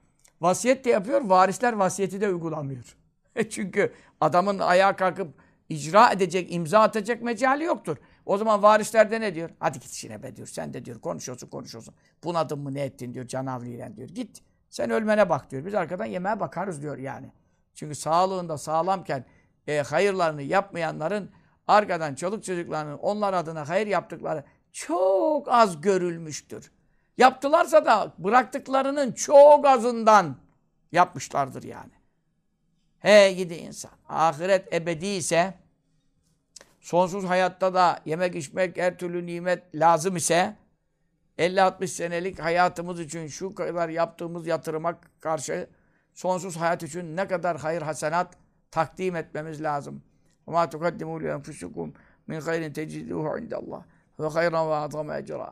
vasiyet de yapıyor, varisler vasiyeti de uygulamıyor. Çünkü adamın ayağa kalkıp icra edecek, imza atacak mecali yoktur. O zaman varislerde ne diyor? Hadi git işine be diyor. Sen de diyor konuşuyorsun konuşuyorsun. Bunadın mı ne ettin diyor canavliyle diyor. Git sen ölmene bak diyor. Biz arkadan yemeğe bakarız diyor yani. Çünkü sağlığında sağlamken e, hayırlarını yapmayanların arkadan çoluk çocuklarının onlar adına hayır yaptıkları çok az görülmüştür. Yaptılarsa da bıraktıklarının çok azından yapmışlardır yani. He gidi insan. Ahiret ebedi ise sonsuz hayatta da yemek içmek her türlü nimet lazım ise 50-60 senelik hayatımız için şu kadar yaptığımız yatırıma karşı sonsuz hayat için ne kadar hayır hasenat takdim etmemiz lazım. وَمَا تُقَدِّمُوا لِيَنْفُسُكُمْ مِنْ خَيْرٍ تَجِدُوهُ عِنْدَ اللّٰهِ وَخَيْرًا وَاَعْظَمَ اَجْرًا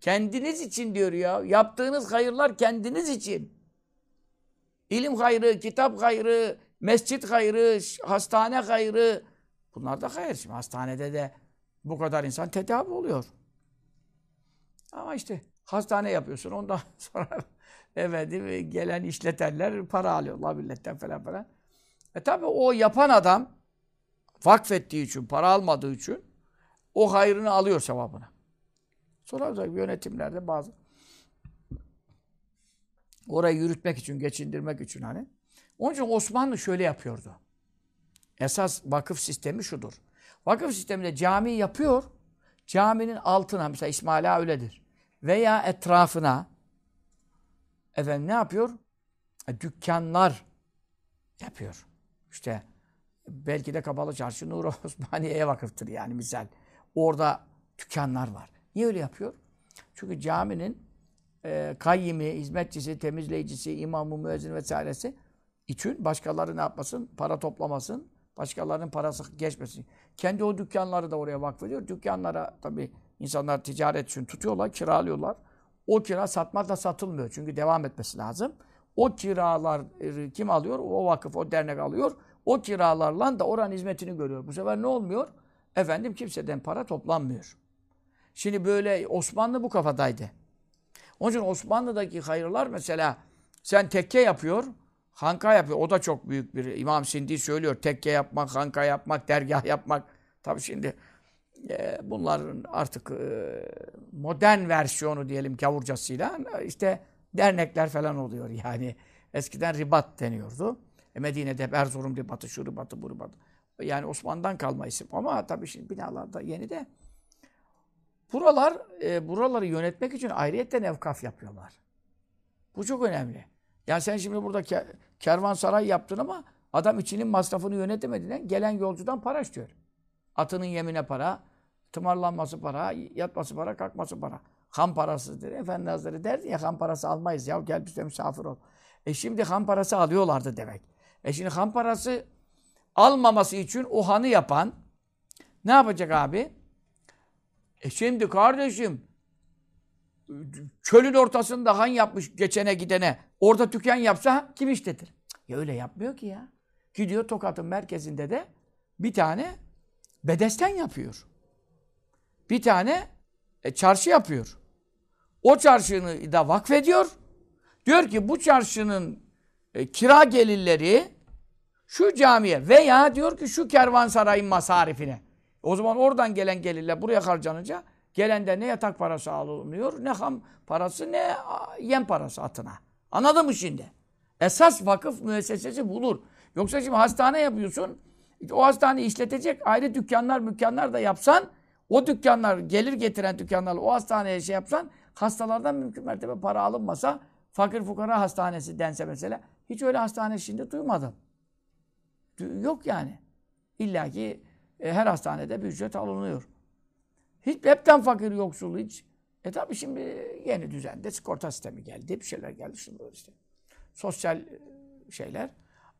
Kendiniz için diyor ya. Yaptığınız hayırlar kendiniz için. İlim hayrı, kitap hayrı, mescit hayrı, hastane hayrı. Bunlar da hayır. Şimdi hastanede de bu kadar insan tedavi oluyor. Ama işte hastane yapıyorsun. Ondan sonra efendim, gelen işletenler para alıyorlar milletten falan falan. E tabi o yapan adam vakfettiği için, para almadığı için o hayrını alıyor sevabını. Sonra yönetimlerde bazı orayı yürütmek için, geçindirmek için hani. Onun için Osmanlı şöyle yapıyordu. Esas vakıf sistemi şudur. Vakıf sisteminde cami yapıyor. Caminin altına mesela İsmaila öyledir. Veya etrafına efendim ne yapıyor? E, dükkanlar yapıyor. İşte belki de Kapalı Çarşı Nur Osmaniye'ye vakıftır yani misal. Orada dükkanlar var. Niye öyle yapıyor? Çünkü caminin e, kayyimi, hizmetçisi, temizleyicisi, imamı, müezzin vesairesi için başkaları ne yapmasın? Para toplamasın. Başkalarının parası geçmesin. Kendi o dükkanları da oraya vakfediyor. Dükkanlara tabii insanlar ticaret için tutuyorlar, kiralıyorlar. O kira satmak da satılmıyor. Çünkü devam etmesi lazım. O kiralar kim alıyor? O vakıf, o dernek alıyor. O kiralarla da oranın hizmetini görüyor. Bu sefer ne olmuyor? Efendim kimseden para toplanmıyor. Şimdi böyle Osmanlı bu kafadaydı. Onun için Osmanlı'daki hayırlar mesela sen tekke yapıyor, hanka yapıyor. O da çok büyük bir İmam Sindi söylüyor. Tekke yapmak, hanka yapmak, dergah yapmak. Tabii şimdi e, bunların artık e, modern versiyonu diyelim gavurcasıyla işte dernekler falan oluyor yani. Eskiden ribat deniyordu. E, Medine'de hep Erzurum ribatı, şu ribatı, bu ribatı. Yani Osman'dan kalma isim. Ama tabii şimdi binalarda yeni de Buralar, e, buraları yönetmek için ayrıyetten evkaf yapıyorlar. Bu çok önemli. Yani sen şimdi burada ke kervansaray yaptın ama adam içinin masrafını yönetemediğinden gelen yolcudan para istiyor. Atının yemine para, tımarlanması para, yatması para, kalkması para. Ham parasıdır. Efendi Hazretleri derdi ya ham parası almayız ya gel bizde misafir ol. E şimdi ham parası alıyorlardı demek. E şimdi ham parası almaması için o hanı yapan ne yapacak abi? E şimdi kardeşim çölün ortasında han yapmış geçene gidene orada dükkan yapsa kim işletir? Ya öyle yapmıyor ki ya. Gidiyor Tokat'ın merkezinde de bir tane bedesten yapıyor. Bir tane e, çarşı yapıyor. O çarşını da vakfediyor. Diyor ki bu çarşının e, kira gelirleri şu camiye veya diyor ki şu kervansarayın masarifine. O zaman oradan gelen gelirler buraya harcanınca gelende ne yatak parası alınıyor, ne ham parası, ne yem parası atına. Anladın mı şimdi? Esas vakıf müessesesi bulur. Yoksa şimdi hastane yapıyorsun, o hastaneyi işletecek ayrı dükkanlar mükkanlar da yapsan, o dükkanlar, gelir getiren dükkanlarla o hastaneye şey yapsan, hastalardan mümkün mertebe para alınmasa, fakir fukara hastanesi dense mesela, hiç öyle hastane şimdi duymadım. Du- Yok yani. İlla ki e, her hastanede bir ücret alınıyor. Hiç hepten fakir yoksul hiç. E tabi şimdi yeni düzende sigorta sistemi geldi. Bir şeyler geldi şimdi işte. Sosyal e, şeyler.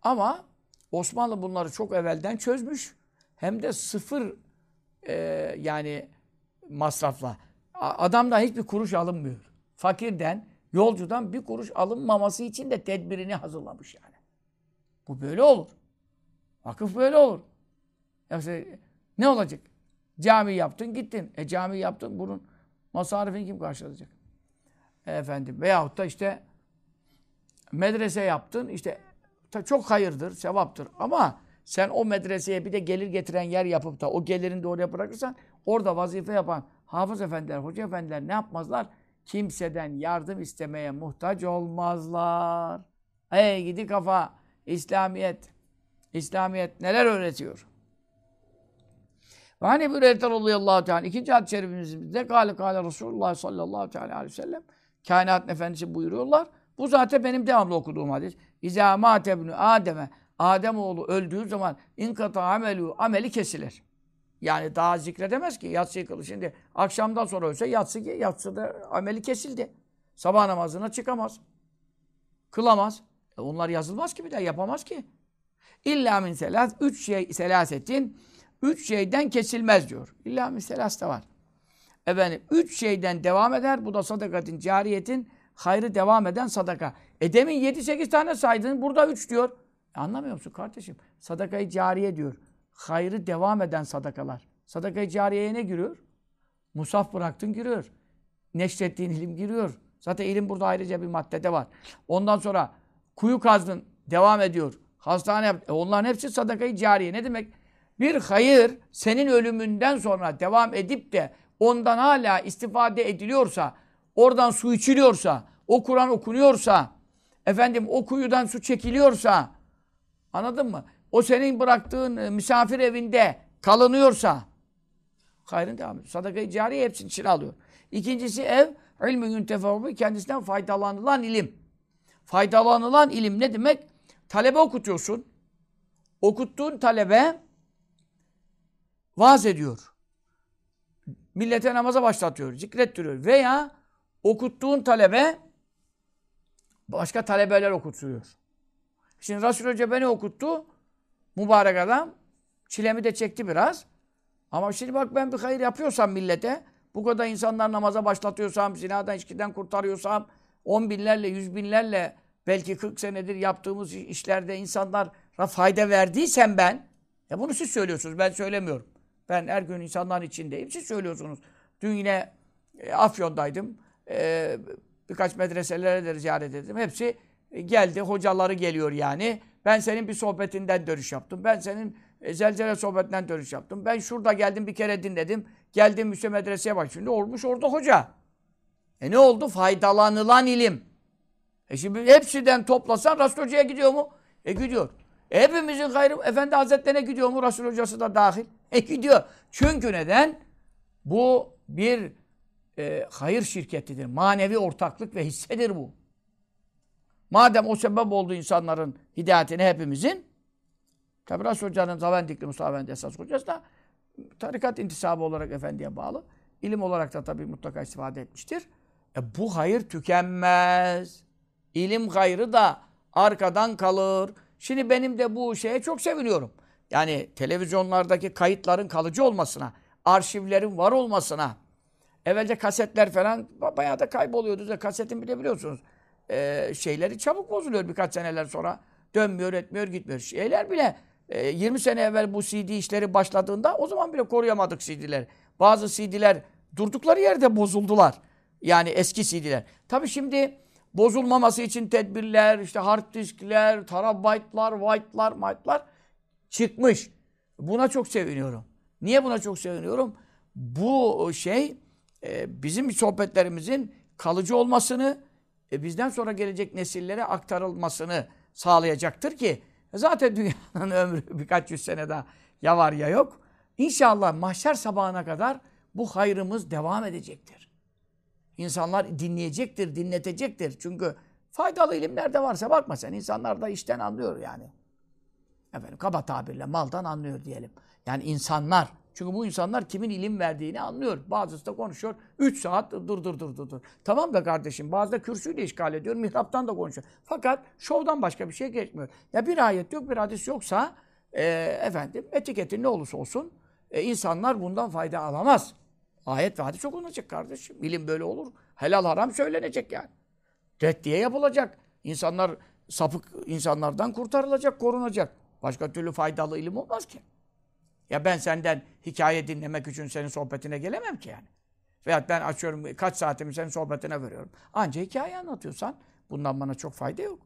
Ama Osmanlı bunları çok evvelden çözmüş. Hem de sıfır e, yani masrafla. Adamdan hiçbir kuruş alınmıyor. Fakirden, yolcudan bir kuruş alınmaması için de tedbirini hazırlamış yani. Bu böyle olur. Vakıf böyle olur. Yoksa ne olacak? Cami yaptın gittin. E cami yaptın bunun masarifini kim karşılayacak? E, efendim veyahut da işte medrese yaptın işte ta- çok hayırdır, sevaptır ama sen o medreseye bir de gelir getiren yer yapıp da o gelirini de oraya bırakırsan orada vazife yapan hafız efendiler, hoca efendiler ne yapmazlar? Kimseden yardım istemeye muhtaç olmazlar. Ey gidi kafa! İslamiyet. İslamiyet neler öğretiyor? Ve hani Ebu Hureyre radıyallahu teala ikinci hadis-i şerifimizde kâle kâle Resulullah sallallahu aleyhi ve sellem kainat efendisi buyuruyorlar. Bu zaten benim devamlı okuduğum hadis. İzâ mâte ibnü Adem'e Adem oğlu öldüğü zaman inkata amelü ameli kesilir. Yani daha zikredemez ki yatsı yıkılır. Şimdi akşamdan sonra ölse yatsı, yatsıda ameli kesildi. Sabah namazına çıkamaz. Kılamaz. E onlar yazılmaz ki bir daha yapamaz ki. İlla min selas, üç şey selasetin, üç şeyden kesilmez diyor. İlla min selas da var. Efendim, üç şeyden devam eder. Bu da sadakatin, cariyetin, hayrı devam eden sadaka. E demin yedi sekiz tane saydın, burada üç diyor. E anlamıyor musun kardeşim? Sadakayı cariye diyor. Hayrı devam eden sadakalar. Sadakayı cariyeye ne giriyor? Musaf bıraktın giriyor. Neşrettiğin ilim giriyor. Zaten ilim burada ayrıca bir maddede var. Ondan sonra kuyu kazdın, devam ediyor. Hastane yap. E onların hepsi sadakayı cariye. Ne demek? Bir hayır senin ölümünden sonra devam edip de ondan hala istifade ediliyorsa, oradan su içiliyorsa, o Kur'an okunuyorsa, efendim o kuyudan su çekiliyorsa, anladın mı? O senin bıraktığın e, misafir evinde kalınıyorsa, hayrın devam ediyor. Sadakayı cariye hepsini içine alıyor. İkincisi ev, ilmi yüntefavbi kendisinden faydalanılan ilim. Faydalanılan ilim ne demek? Talebe okutuyorsun. Okuttuğun talebe vaaz ediyor. Millete namaza başlatıyor, zikrettiriyor. Veya okuttuğun talebe başka talebeler okutuyor. Şimdi Resul Hoca beni okuttu. Mübarek adam. Çilemi de çekti biraz. Ama şimdi bak ben bir hayır yapıyorsam millete, bu kadar insanlar namaza başlatıyorsam, zinadan, içkiden kurtarıyorsam, on binlerle, yüz binlerle, belki 40 senedir yaptığımız işlerde insanlara fayda verdiysem ben, ya bunu siz söylüyorsunuz, ben söylemiyorum. Ben her gün insanların içindeyim, siz söylüyorsunuz. Dün yine e, Afyon'daydım. E, birkaç medreselere de ziyaret ettim. Hepsi e, geldi, hocaları geliyor yani. Ben senin bir sohbetinden dönüş yaptım. Ben senin e, zelzele sohbetinden dönüş yaptım. Ben şurada geldim bir kere dinledim. Geldim Müse medreseye bak. Şimdi olmuş orada hoca. E ne oldu? Faydalanılan ilim. E şimdi hepsinden toplasan Resul Hoca'ya gidiyor mu? E gidiyor. E hepimizin hayrı Efendi Hazretlerine gidiyor mu? Resul Hocası da dahil. E gidiyor. Çünkü neden? Bu bir e, hayır şirketidir. Manevi ortaklık ve hissedir bu. Madem o sebep oldu insanların hidayetine hepimizin, Resul Hoca'nın Zavendikli Mustafa Efendi esas hocası da tarikat intisabı olarak efendiye bağlı. İlim olarak da tabi mutlaka istifade etmiştir. E bu hayır tükenmez. İlim hayrı da arkadan kalır. Şimdi benim de bu şeye çok seviniyorum. Yani televizyonlardaki kayıtların kalıcı olmasına, arşivlerin var olmasına. Evvelce kasetler falan bayağı da kayboluyordu kasetin bile biliyorsunuz. Ee, şeyleri çabuk bozuluyor birkaç seneler sonra. Dönmüyor, etmiyor, gitmiyor. Şeyler bile e, 20 sene evvel bu CD işleri başladığında o zaman bile koruyamadık CD'leri. Bazı CD'ler durdukları yerde bozuldular. Yani eski CD'ler. Tabii şimdi bozulmaması için tedbirler, işte hard diskler, terabaytlar, white'lar, white'lar çıkmış. Buna çok seviniyorum. Niye buna çok seviniyorum? Bu şey e, bizim sohbetlerimizin kalıcı olmasını, e, bizden sonra gelecek nesillere aktarılmasını sağlayacaktır ki zaten dünyanın ömrü birkaç yüz sene daha ya var ya yok. İnşallah mahşer sabahına kadar bu hayrımız devam edecektir. İnsanlar dinleyecektir, dinletecektir. Çünkü faydalı ilim nerede varsa bakma sen. İnsanlar da işten anlıyor yani. Efendim kaba tabirle maldan anlıyor diyelim. Yani insanlar. Çünkü bu insanlar kimin ilim verdiğini anlıyor. Bazısı da konuşuyor. 3 saat dur dur dur dur dur. Tamam da kardeşim bazı da kürsüyle işgal ediyor. Mihraptan da konuşuyor. Fakat şovdan başka bir şey geçmiyor. Ya bir ayet yok bir hadis yoksa e, efendim etiketin ne olursa olsun e, insanlar bundan fayda alamaz. Ayet ve hadis okunacak kardeşim. İlim böyle olur. Helal haram söylenecek yani. Reddiye yapılacak. İnsanlar sapık insanlardan kurtarılacak, korunacak. Başka türlü faydalı ilim olmaz ki. Ya ben senden hikaye dinlemek için senin sohbetine gelemem ki yani. Veyahut ben açıyorum kaç saatimi senin sohbetine veriyorum. Anca hikaye anlatıyorsan bundan bana çok fayda yok.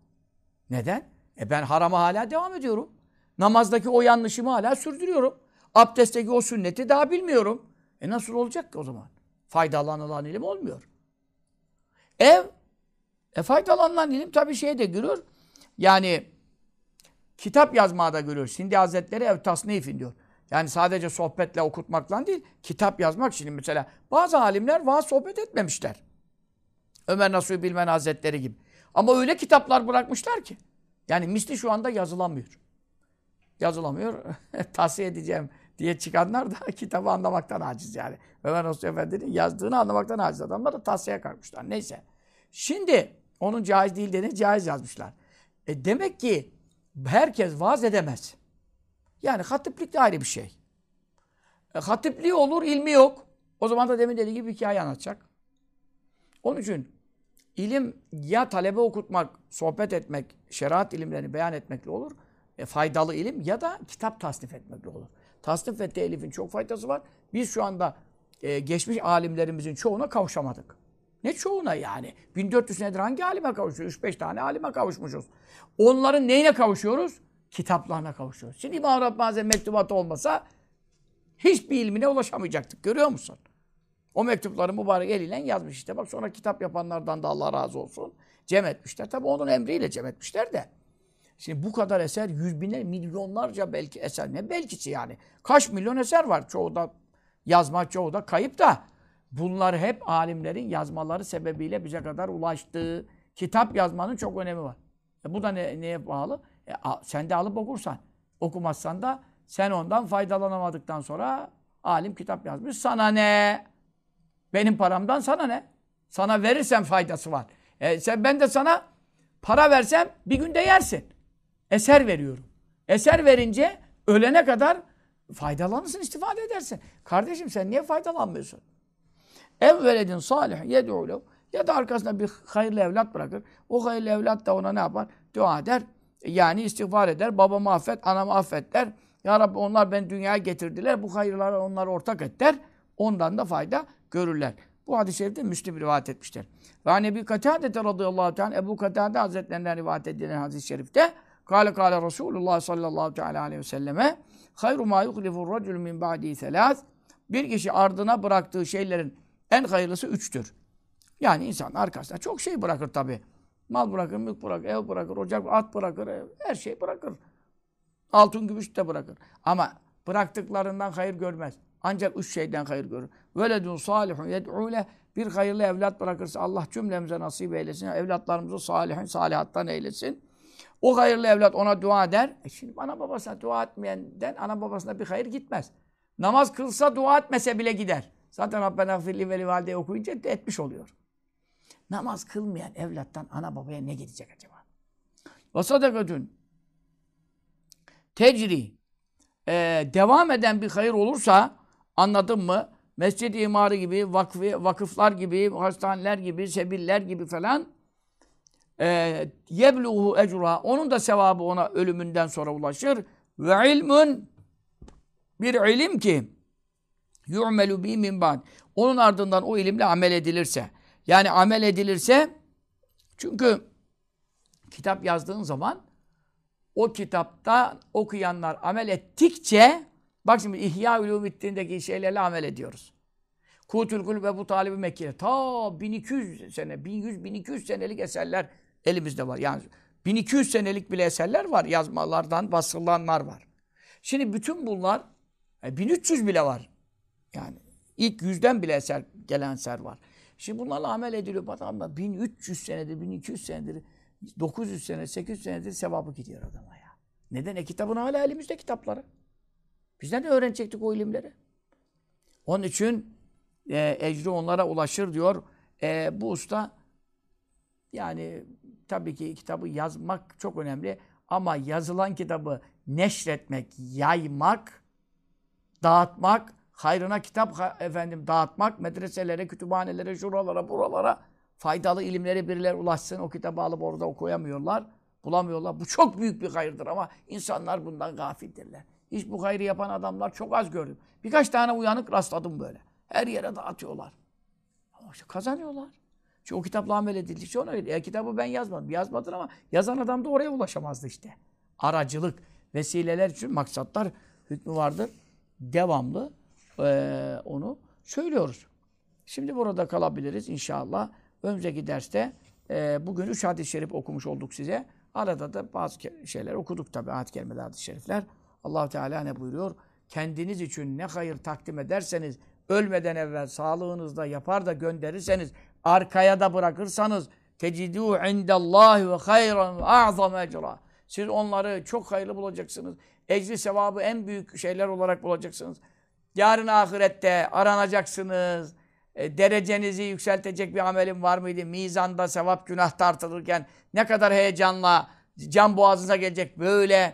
Neden? E ben harama hala devam ediyorum. Namazdaki o yanlışımı hala sürdürüyorum. Abdestteki o sünneti daha bilmiyorum. E nasıl olacak ki o zaman? Faydalanılan ilim olmuyor. Ev, e faydalanılan ilim tabii şeye de giriyor. Yani kitap yazmaya da görüyor. Şimdi Hazretleri ev tasnifin diyor. Yani sadece sohbetle okutmakla değil, kitap yazmak için mesela bazı alimler vaaz sohbet etmemişler. Ömer Nasuhi Bilmen Hazretleri gibi. Ama öyle kitaplar bırakmışlar ki. Yani misli şu anda yazılamıyor. Yazılamıyor. Tavsiye edeceğim diye çıkanlar da kitabı anlamaktan aciz yani. Ömer Nasuhi Efendi'nin yazdığını anlamaktan aciz adamlar da tavsiye kalkmışlar. Neyse. Şimdi onun caiz değil dediğini caiz yazmışlar. E demek ki herkes vaaz edemez. Yani hatiplik de ayrı bir şey. E, hatipliği olur, ilmi yok. O zaman da demin dediği gibi hikaye anlatacak. Onun için ilim ya talebe okutmak, sohbet etmek, şeriat ilimlerini beyan etmekle olur. E, faydalı ilim ya da kitap tasnif etmekle olur. Tasnif ve telifin çok faydası var. Biz şu anda e, geçmiş alimlerimizin çoğuna kavuşamadık. Ne çoğuna yani? 1400 senedir hangi alime kavuşuyoruz? 3-5 tane alime kavuşmuşuz. Onların neyine kavuşuyoruz? Kitaplarına kavuşuyoruz. Şimdi İmam Rabbani mektubatı olmasa hiçbir ilmine ulaşamayacaktık. Görüyor musun? O mektupları mübarek eliyle yazmış işte. Bak sonra kitap yapanlardan da Allah razı olsun. Cem etmişler. Tabi onun emriyle cem etmişler de. Şimdi bu kadar eser, yüz binler, milyonlarca belki eser. Ne belkisi yani? Kaç milyon eser var? Çoğu da yazma, çoğu da kayıp da. Bunlar hep alimlerin yazmaları sebebiyle bize kadar ulaştı. Kitap yazmanın çok önemi var. E bu da ne, neye bağlı? E, a, sen de alıp okursan. Okumazsan da sen ondan faydalanamadıktan sonra alim kitap yazmış. Sana ne? Benim paramdan sana ne? Sana verirsem faydası var. E, sen, ben de sana para versem bir günde yersin. Eser veriyorum. Eser verince ölene kadar faydalanırsın, istifade edersin. Kardeşim sen niye faydalanmıyorsun? Ev veledin salih yed'u ya da arkasında bir hayırlı evlat bırakır. O hayırlı evlat da ona ne yapar? Dua eder. Yani istiğfar eder. Babamı affet, anamı affet der. Ya Rabbi onlar ben dünyaya getirdiler. Bu hayırlara onları ortak et der. Ondan da fayda görürler. Bu hadis-i şerifte Müslim rivayet etmişler. Ve Ebu Katade radıyallahu teala Ebu Katade hazretlerinden rivayet edilen hadis-i şerifte Kale kale Resulullah sallallahu teala aleyhi ve selleme hayru ma yuhlifur racul min ba'di selâs bir kişi ardına bıraktığı şeylerin en hayırlısı üçtür. Yani insan arkasına çok şey bırakır tabi. Mal bırakır, mülk bırakır, ev bırakır, ocak, at bırakır, her şey bırakır. Altın, gümüş de bırakır. Ama bıraktıklarından hayır görmez. Ancak üç şeyden hayır görür. Veledun salihun yed'ule bir hayırlı evlat bırakırsa Allah cümlemize nasip eylesin. Evlatlarımızı salihin, salihattan eylesin. O hayırlı evlat ona dua eder. E şimdi ana babasına dua etmeyenden ana babasına bir hayır gitmez. Namaz kılsa dua etmese bile gider. Zaten Rabbena gfirli ve valideye okuyunca etmiş oluyor. Namaz kılmayan evlattan ana babaya ne gidecek acaba? Ve sadakatün tecri e, devam eden bir hayır olursa anladın mı? Mescid imarı gibi, vakfı, vakıflar gibi, hastaneler gibi, sebiller gibi falan e, yebluhu ecruha onun da sevabı ona ölümünden sonra ulaşır. Ve ilmun bir ilim ki yu'melu bi min ba'd. Onun ardından o ilimle amel edilirse. Yani amel edilirse Çünkü kitap yazdığın zaman o kitapta okuyanlar amel ettikçe bak şimdi İhya Ulumiddin'deki şeylerle amel ediyoruz. Kutül ve bu talibi Mekke. Ta 1200 sene, 1100 1200 senelik eserler elimizde var. Yani 1200 senelik bile eserler var. Yazmalardan basılanlar var. Şimdi bütün bunlar e, 1300 bile var. Yani ilk yüzden bile eser gelen eser var. Şimdi bunlarla amel ediliyor. Bak ama 1300 senedir, 1200 senedir, 900 sene, 800 senedir sevabı gidiyor adama ya. Neden? E kitabın hala elimizde kitapları. Biz nereden öğrenecektik o ilimleri? Onun için e, ecri onlara ulaşır diyor. E, bu usta yani tabii ki kitabı yazmak çok önemli ama yazılan kitabı neşretmek, yaymak, dağıtmak, hayrına kitap efendim dağıtmak, medreselere, kütüphanelere, şuralara, buralara faydalı ilimlere birileri ulaşsın. O kitabı alıp orada okuyamıyorlar, bulamıyorlar. Bu çok büyük bir hayırdır ama insanlar bundan gafildirler. Hiç bu hayrı yapan adamlar çok az gördüm. Birkaç tane uyanık rastladım böyle. Her yere dağıtıyorlar. Ama işte kazanıyorlar. Çünkü o kitapla amel edildikçe ona öyle. E, kitabı ben yazmadım. Yazmadın ama yazan adam da oraya ulaşamazdı işte. Aracılık, vesileler için maksatlar hükmü vardır. Devamlı eee, onu söylüyoruz. Şimdi burada kalabiliriz inşallah. Önümüzdeki derste eee, bugün üç hadis-i şerif okumuş olduk size. Arada da bazı şeyler okuduk tabi ayet kelimeler, hadis-i şerifler. allah Teala ne buyuruyor? Kendiniz için ne hayır takdim ederseniz, ölmeden evvel sağlığınızda yapar da gönderirseniz, arkaya da bırakırsanız, tecidû indallâhi ve hayran ve a'zam ecra. Siz onları çok hayırlı bulacaksınız. Ecri sevabı en büyük şeyler olarak bulacaksınız. Yarın ahirette aranacaksınız. E, derecenizi yükseltecek bir amelin var mıydı? Mizanda sevap günah tartılırken ne kadar heyecanla can boğazınıza gelecek böyle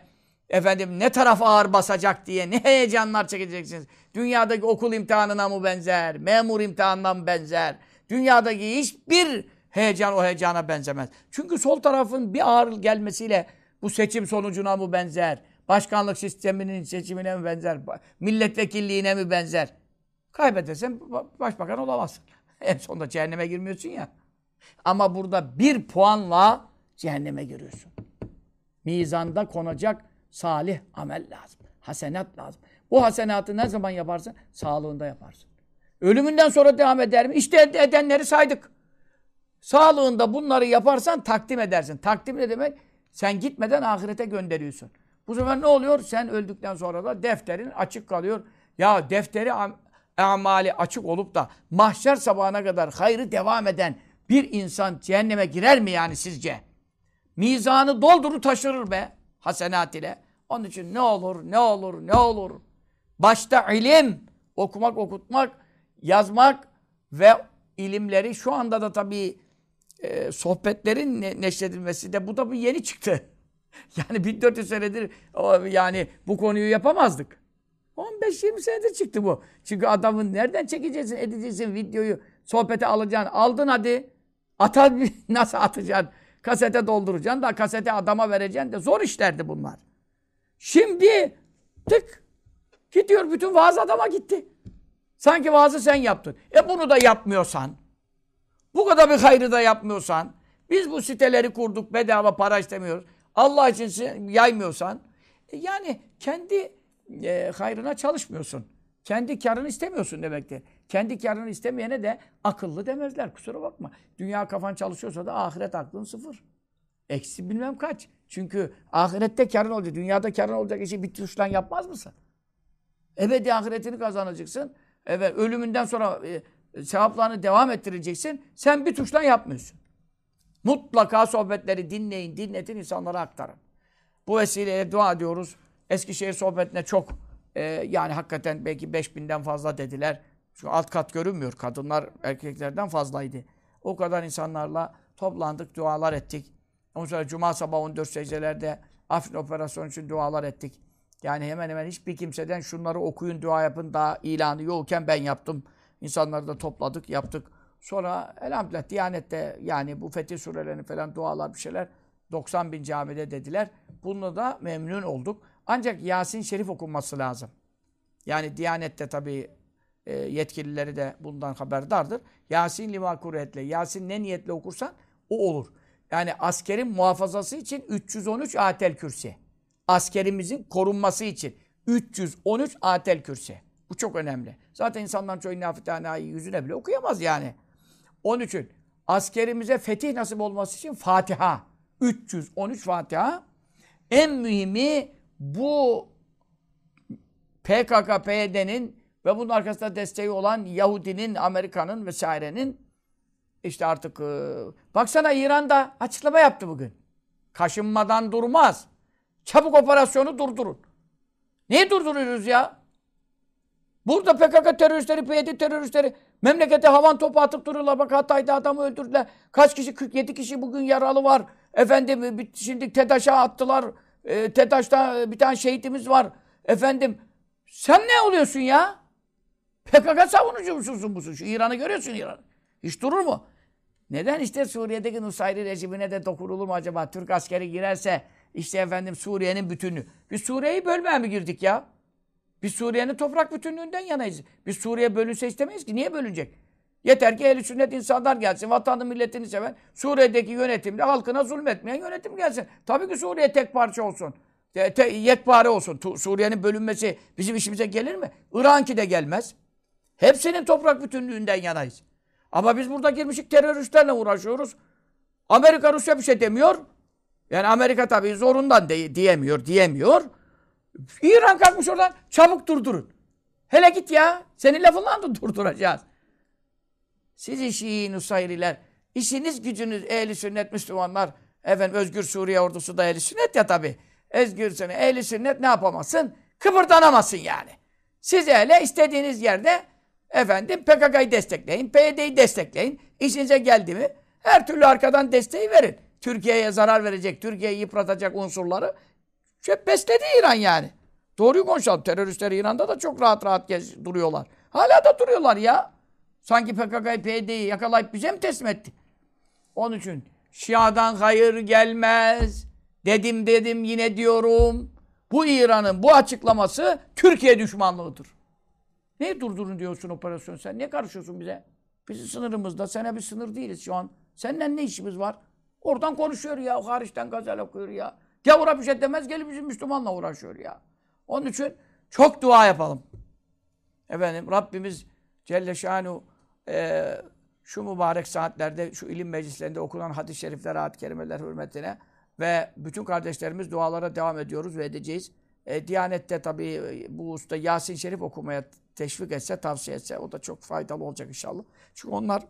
efendim ne taraf ağır basacak diye ne heyecanlar çekeceksiniz. Dünyadaki okul imtihanına mı benzer? Memur imtihanına mı benzer? Dünyadaki hiçbir heyecan o heyecana benzemez. Çünkü sol tarafın bir ağır gelmesiyle bu seçim sonucuna mı benzer? Başkanlık sisteminin seçimine mi benzer? Milletvekilliğine mi benzer? Kaybedersen ba- başbakan olamazsın. En sonunda cehenneme girmiyorsun ya. Ama burada bir puanla cehenneme giriyorsun. Mizanda konacak salih amel lazım. Hasenat lazım. Bu hasenatı ne zaman yaparsın? Sağlığında yaparsın. Ölümünden sonra devam eder mi? İşte ed- edenleri saydık. Sağlığında bunları yaparsan takdim edersin. Takdim ne demek? Sen gitmeden ahirete gönderiyorsun. Bu sefer ne oluyor? Sen öldükten sonra da defterin açık kalıyor. Ya defteri am- amali açık olup da mahşer sabahına kadar hayrı devam eden bir insan cehenneme girer mi yani sizce? Mizanı doldurur taşırır be hasenat ile. Onun için ne olur, ne olur, ne olur. Başta ilim, okumak, okutmak, yazmak ve ilimleri şu anda da tabii e, sohbetlerin ne- neşredilmesi de bu da bir yeni çıktı. Yani 1400 senedir yani bu konuyu yapamazdık. 15-20 senedir çıktı bu. Çünkü adamın nereden çekeceksin, edeceksin videoyu, sohbete alacaksın. Aldın hadi. Atar nasıl atacaksın? Kasete dolduracaksın da kasete adama vereceksin de zor işlerdi bunlar. Şimdi tık gidiyor bütün vaaz adama gitti. Sanki vaazı sen yaptın. E bunu da yapmıyorsan, bu kadar bir hayrı da yapmıyorsan, biz bu siteleri kurduk bedava para istemiyoruz. Allah için yaymıyorsan, e yani kendi e, hayrına çalışmıyorsun. Kendi karını istemiyorsun demektir. Kendi karını istemeyene de akıllı demezler. Kusura bakma. Dünya kafan çalışıyorsa da ahiret aklın sıfır. Eksi bilmem kaç. Çünkü ahirette karın olacak. Dünyada karın olacak işi bir tuştan yapmaz mısın? Ebedi ahiretini kazanacaksın. Evet, ölümünden sonra e, sevaplarını devam ettireceksin. Sen bir tuştan yapmıyorsun. Mutlaka sohbetleri dinleyin, dinletin, insanlara aktarın. Bu vesileyle dua ediyoruz. Eskişehir sohbetine çok e, yani hakikaten belki 5000'den fazla dediler. Çünkü alt kat görünmüyor. Kadınlar erkeklerden fazlaydı. O kadar insanlarla toplandık, dualar ettik. Ondan sonra Cuma sabah 14 secdelerde Afrin operasyonu için dualar ettik. Yani hemen hemen hiçbir kimseden şunları okuyun, dua yapın daha ilanı yokken ben yaptım. İnsanları da topladık, yaptık. Sonra elhamdülillah Diyanet'te yani bu fetih surelerini falan dualar bir şeyler 90 bin camide dediler. Bununla da memnun olduk. Ancak Yasin Şerif okunması lazım. Yani Diyanet'te tabii e, yetkilileri de bundan haberdardır. Yasin lima kuretle, Yasin ne niyetle okursan o olur. Yani askerin muhafazası için 313 atel kürsi. Askerimizin korunması için 313 atel kürsi. Bu çok önemli. Zaten insanların çoğu nafithaneyi yüzüne bile okuyamaz yani. Onun için askerimize fetih nasip olması için Fatiha. 313 Fatiha. En mühimi bu PKK, PYD'nin ve bunun arkasında desteği olan Yahudinin, Amerika'nın vesairenin işte artık e, baksana İran'da açıklama yaptı bugün. Kaşınmadan durmaz. Çabuk operasyonu durdurun. Niye durduruyoruz ya? Burada PKK teröristleri, PYD teröristleri memlekete havan topu atıp duruyorlar. Bak Hatay'da adamı öldürdüler. Kaç kişi? 47 kişi bugün yaralı var. Efendim bir- şimdi TEDAŞ'a attılar. E, TEDAŞ'ta bir tane şehitimiz var. Efendim sen ne oluyorsun ya? PKK savunucu musun musun? Şu İran'ı görüyorsun İran. Hiç durur mu? Neden işte Suriye'deki Nusayri rejimine de dokunulur mu acaba? Türk askeri girerse işte efendim Suriye'nin bütünü. Biz Suriye'yi bölmeye mi girdik ya? Biz Suriye'nin toprak bütünlüğünden yanayız. Biz Suriye bölünse istemeyiz ki. Niye bölünecek? Yeter ki ehl sünnet insanlar gelsin. Vatanı milletini seven. Suriye'deki yönetimde halkına zulmetmeyen yönetim gelsin. Tabii ki Suriye tek parça olsun. Te, te, yekpare olsun. Suriye'nin bölünmesi bizim işimize gelir mi? İran'ki de gelmez. Hepsinin toprak bütünlüğünden yanayız. Ama biz burada girmişik teröristlerle uğraşıyoruz. Amerika Rusya bir şey demiyor. Yani Amerika tabii zorundan de, diyemiyor, diyemiyor. İran kalkmış oradan çabuk durdurun. Hele git ya. Senin lafınla da durduracağız. Siz Şii Nusayriler, işiniz gücünüz ehli sünnet Müslümanlar, efendim Özgür Suriye ordusu da ehli sünnet ya tabii. Özgür sünnet, ehli sünnet ne yapamazsın? Kıpırdanamasın yani. Siz öyle istediğiniz yerde efendim PKK'yı destekleyin, PYD'yi destekleyin. İşinize geldi mi her türlü arkadan desteği verin. Türkiye'ye zarar verecek, Türkiye'yi yıpratacak unsurları şey besledi İran yani. Doğruyu konuşalım. Teröristler İran'da da çok rahat rahat gez, duruyorlar. Hala da duruyorlar ya. Sanki PKK'yı, PYD'yi yakalayıp bize mi teslim etti? Onun için Şia'dan hayır gelmez. Dedim dedim yine diyorum. Bu İran'ın bu açıklaması Türkiye düşmanlığıdır. Ne durdurun diyorsun operasyon sen? Ne karışıyorsun bize? Bizim sınırımızda. Sana bir sınır değiliz şu an. Seninle ne işimiz var? Oradan konuşuyor ya. Hariçten gazel okuyor ya. Gavura bir şey demez. Gelip bizim Müslümanla uğraşıyor ya. Onun için çok dua yapalım. Efendim Rabbimiz Celle Şanu e, şu mübarek saatlerde, şu ilim meclislerinde okunan hadis-i şerifler, ayet-i kerimeler hürmetine ve bütün kardeşlerimiz dualara devam ediyoruz ve edeceğiz. E, Diyanet'te tabii e, bu usta Yasin Şerif okumaya teşvik etse, tavsiye etse o da çok faydalı olacak inşallah. Çünkü onlar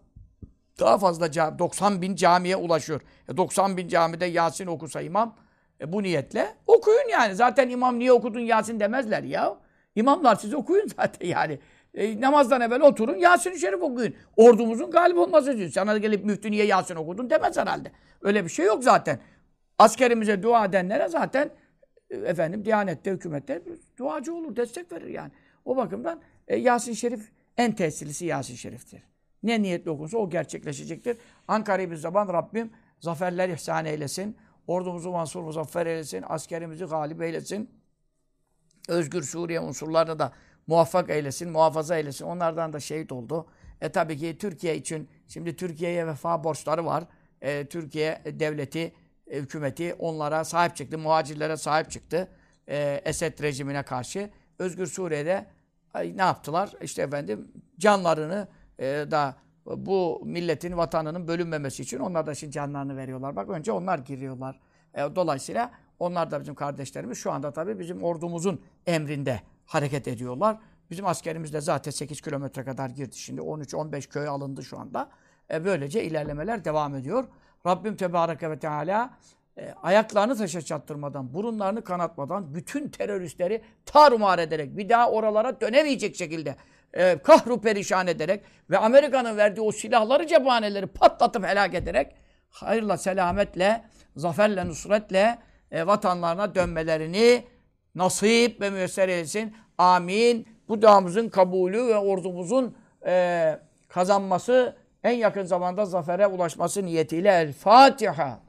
daha fazla cami, 90 bin camiye ulaşıyor. E 90 bin camide Yasin okusa imam e bu niyetle okuyun yani. Zaten imam niye okudun Yasin demezler ya. İmamlar siz okuyun zaten yani. E, namazdan evvel oturun Yasin-i Şerif okuyun. Ordumuzun galip olması için. Sana gelip müftü niye Yasin okudun demez herhalde. Öyle bir şey yok zaten. Askerimize dua edenlere zaten e, efendim Diyanet'te, hükümette duacı olur, destek verir yani. O bakımdan e, Yasin Şerif en tesirlisi Yasin Şerif'tir. Ne niyetle okunsa o gerçekleşecektir. Ankara'yı bir zaman Rabbim zaferler ihsan eylesin. Ordumuzu mansur muzaffer eylesin. Askerimizi galip eylesin. Özgür Suriye unsurlarını da muvaffak eylesin, muhafaza eylesin. Onlardan da şehit oldu. E tabii ki Türkiye için, şimdi Türkiye'ye vefa borçları var. E, Türkiye devleti, e, hükümeti onlara sahip çıktı. Muhacirlere sahip çıktı. E, Esed rejimine karşı. Özgür Suriye'de ay, ne yaptılar? İşte efendim canlarını e, da bu milletin, vatanının bölünmemesi için onlar da şimdi canlarını veriyorlar. Bak önce onlar giriyorlar. E, dolayısıyla onlar da bizim kardeşlerimiz. Şu anda tabii bizim ordumuzun emrinde hareket ediyorlar. Bizim askerimiz de zaten 8 kilometre kadar girdi. Şimdi 13-15 köy alındı şu anda. E, böylece ilerlemeler devam ediyor. Rabbim Tebareke ve Teala e, ayaklarını taşa çattırmadan, burunlarını kanatmadan bütün teröristleri tarumar ederek bir daha oralara dönemeyecek şekilde e, kahru perişan ederek ve Amerika'nın verdiği o silahları cephaneleri patlatıp helak ederek hayırla, selametle, zaferle, nusretle e, vatanlarına dönmelerini nasip ve müyesser etsin. Amin. Bu duamızın kabulü ve ordumuzun e, kazanması en yakın zamanda zafere ulaşması niyetiyle El Fatiha.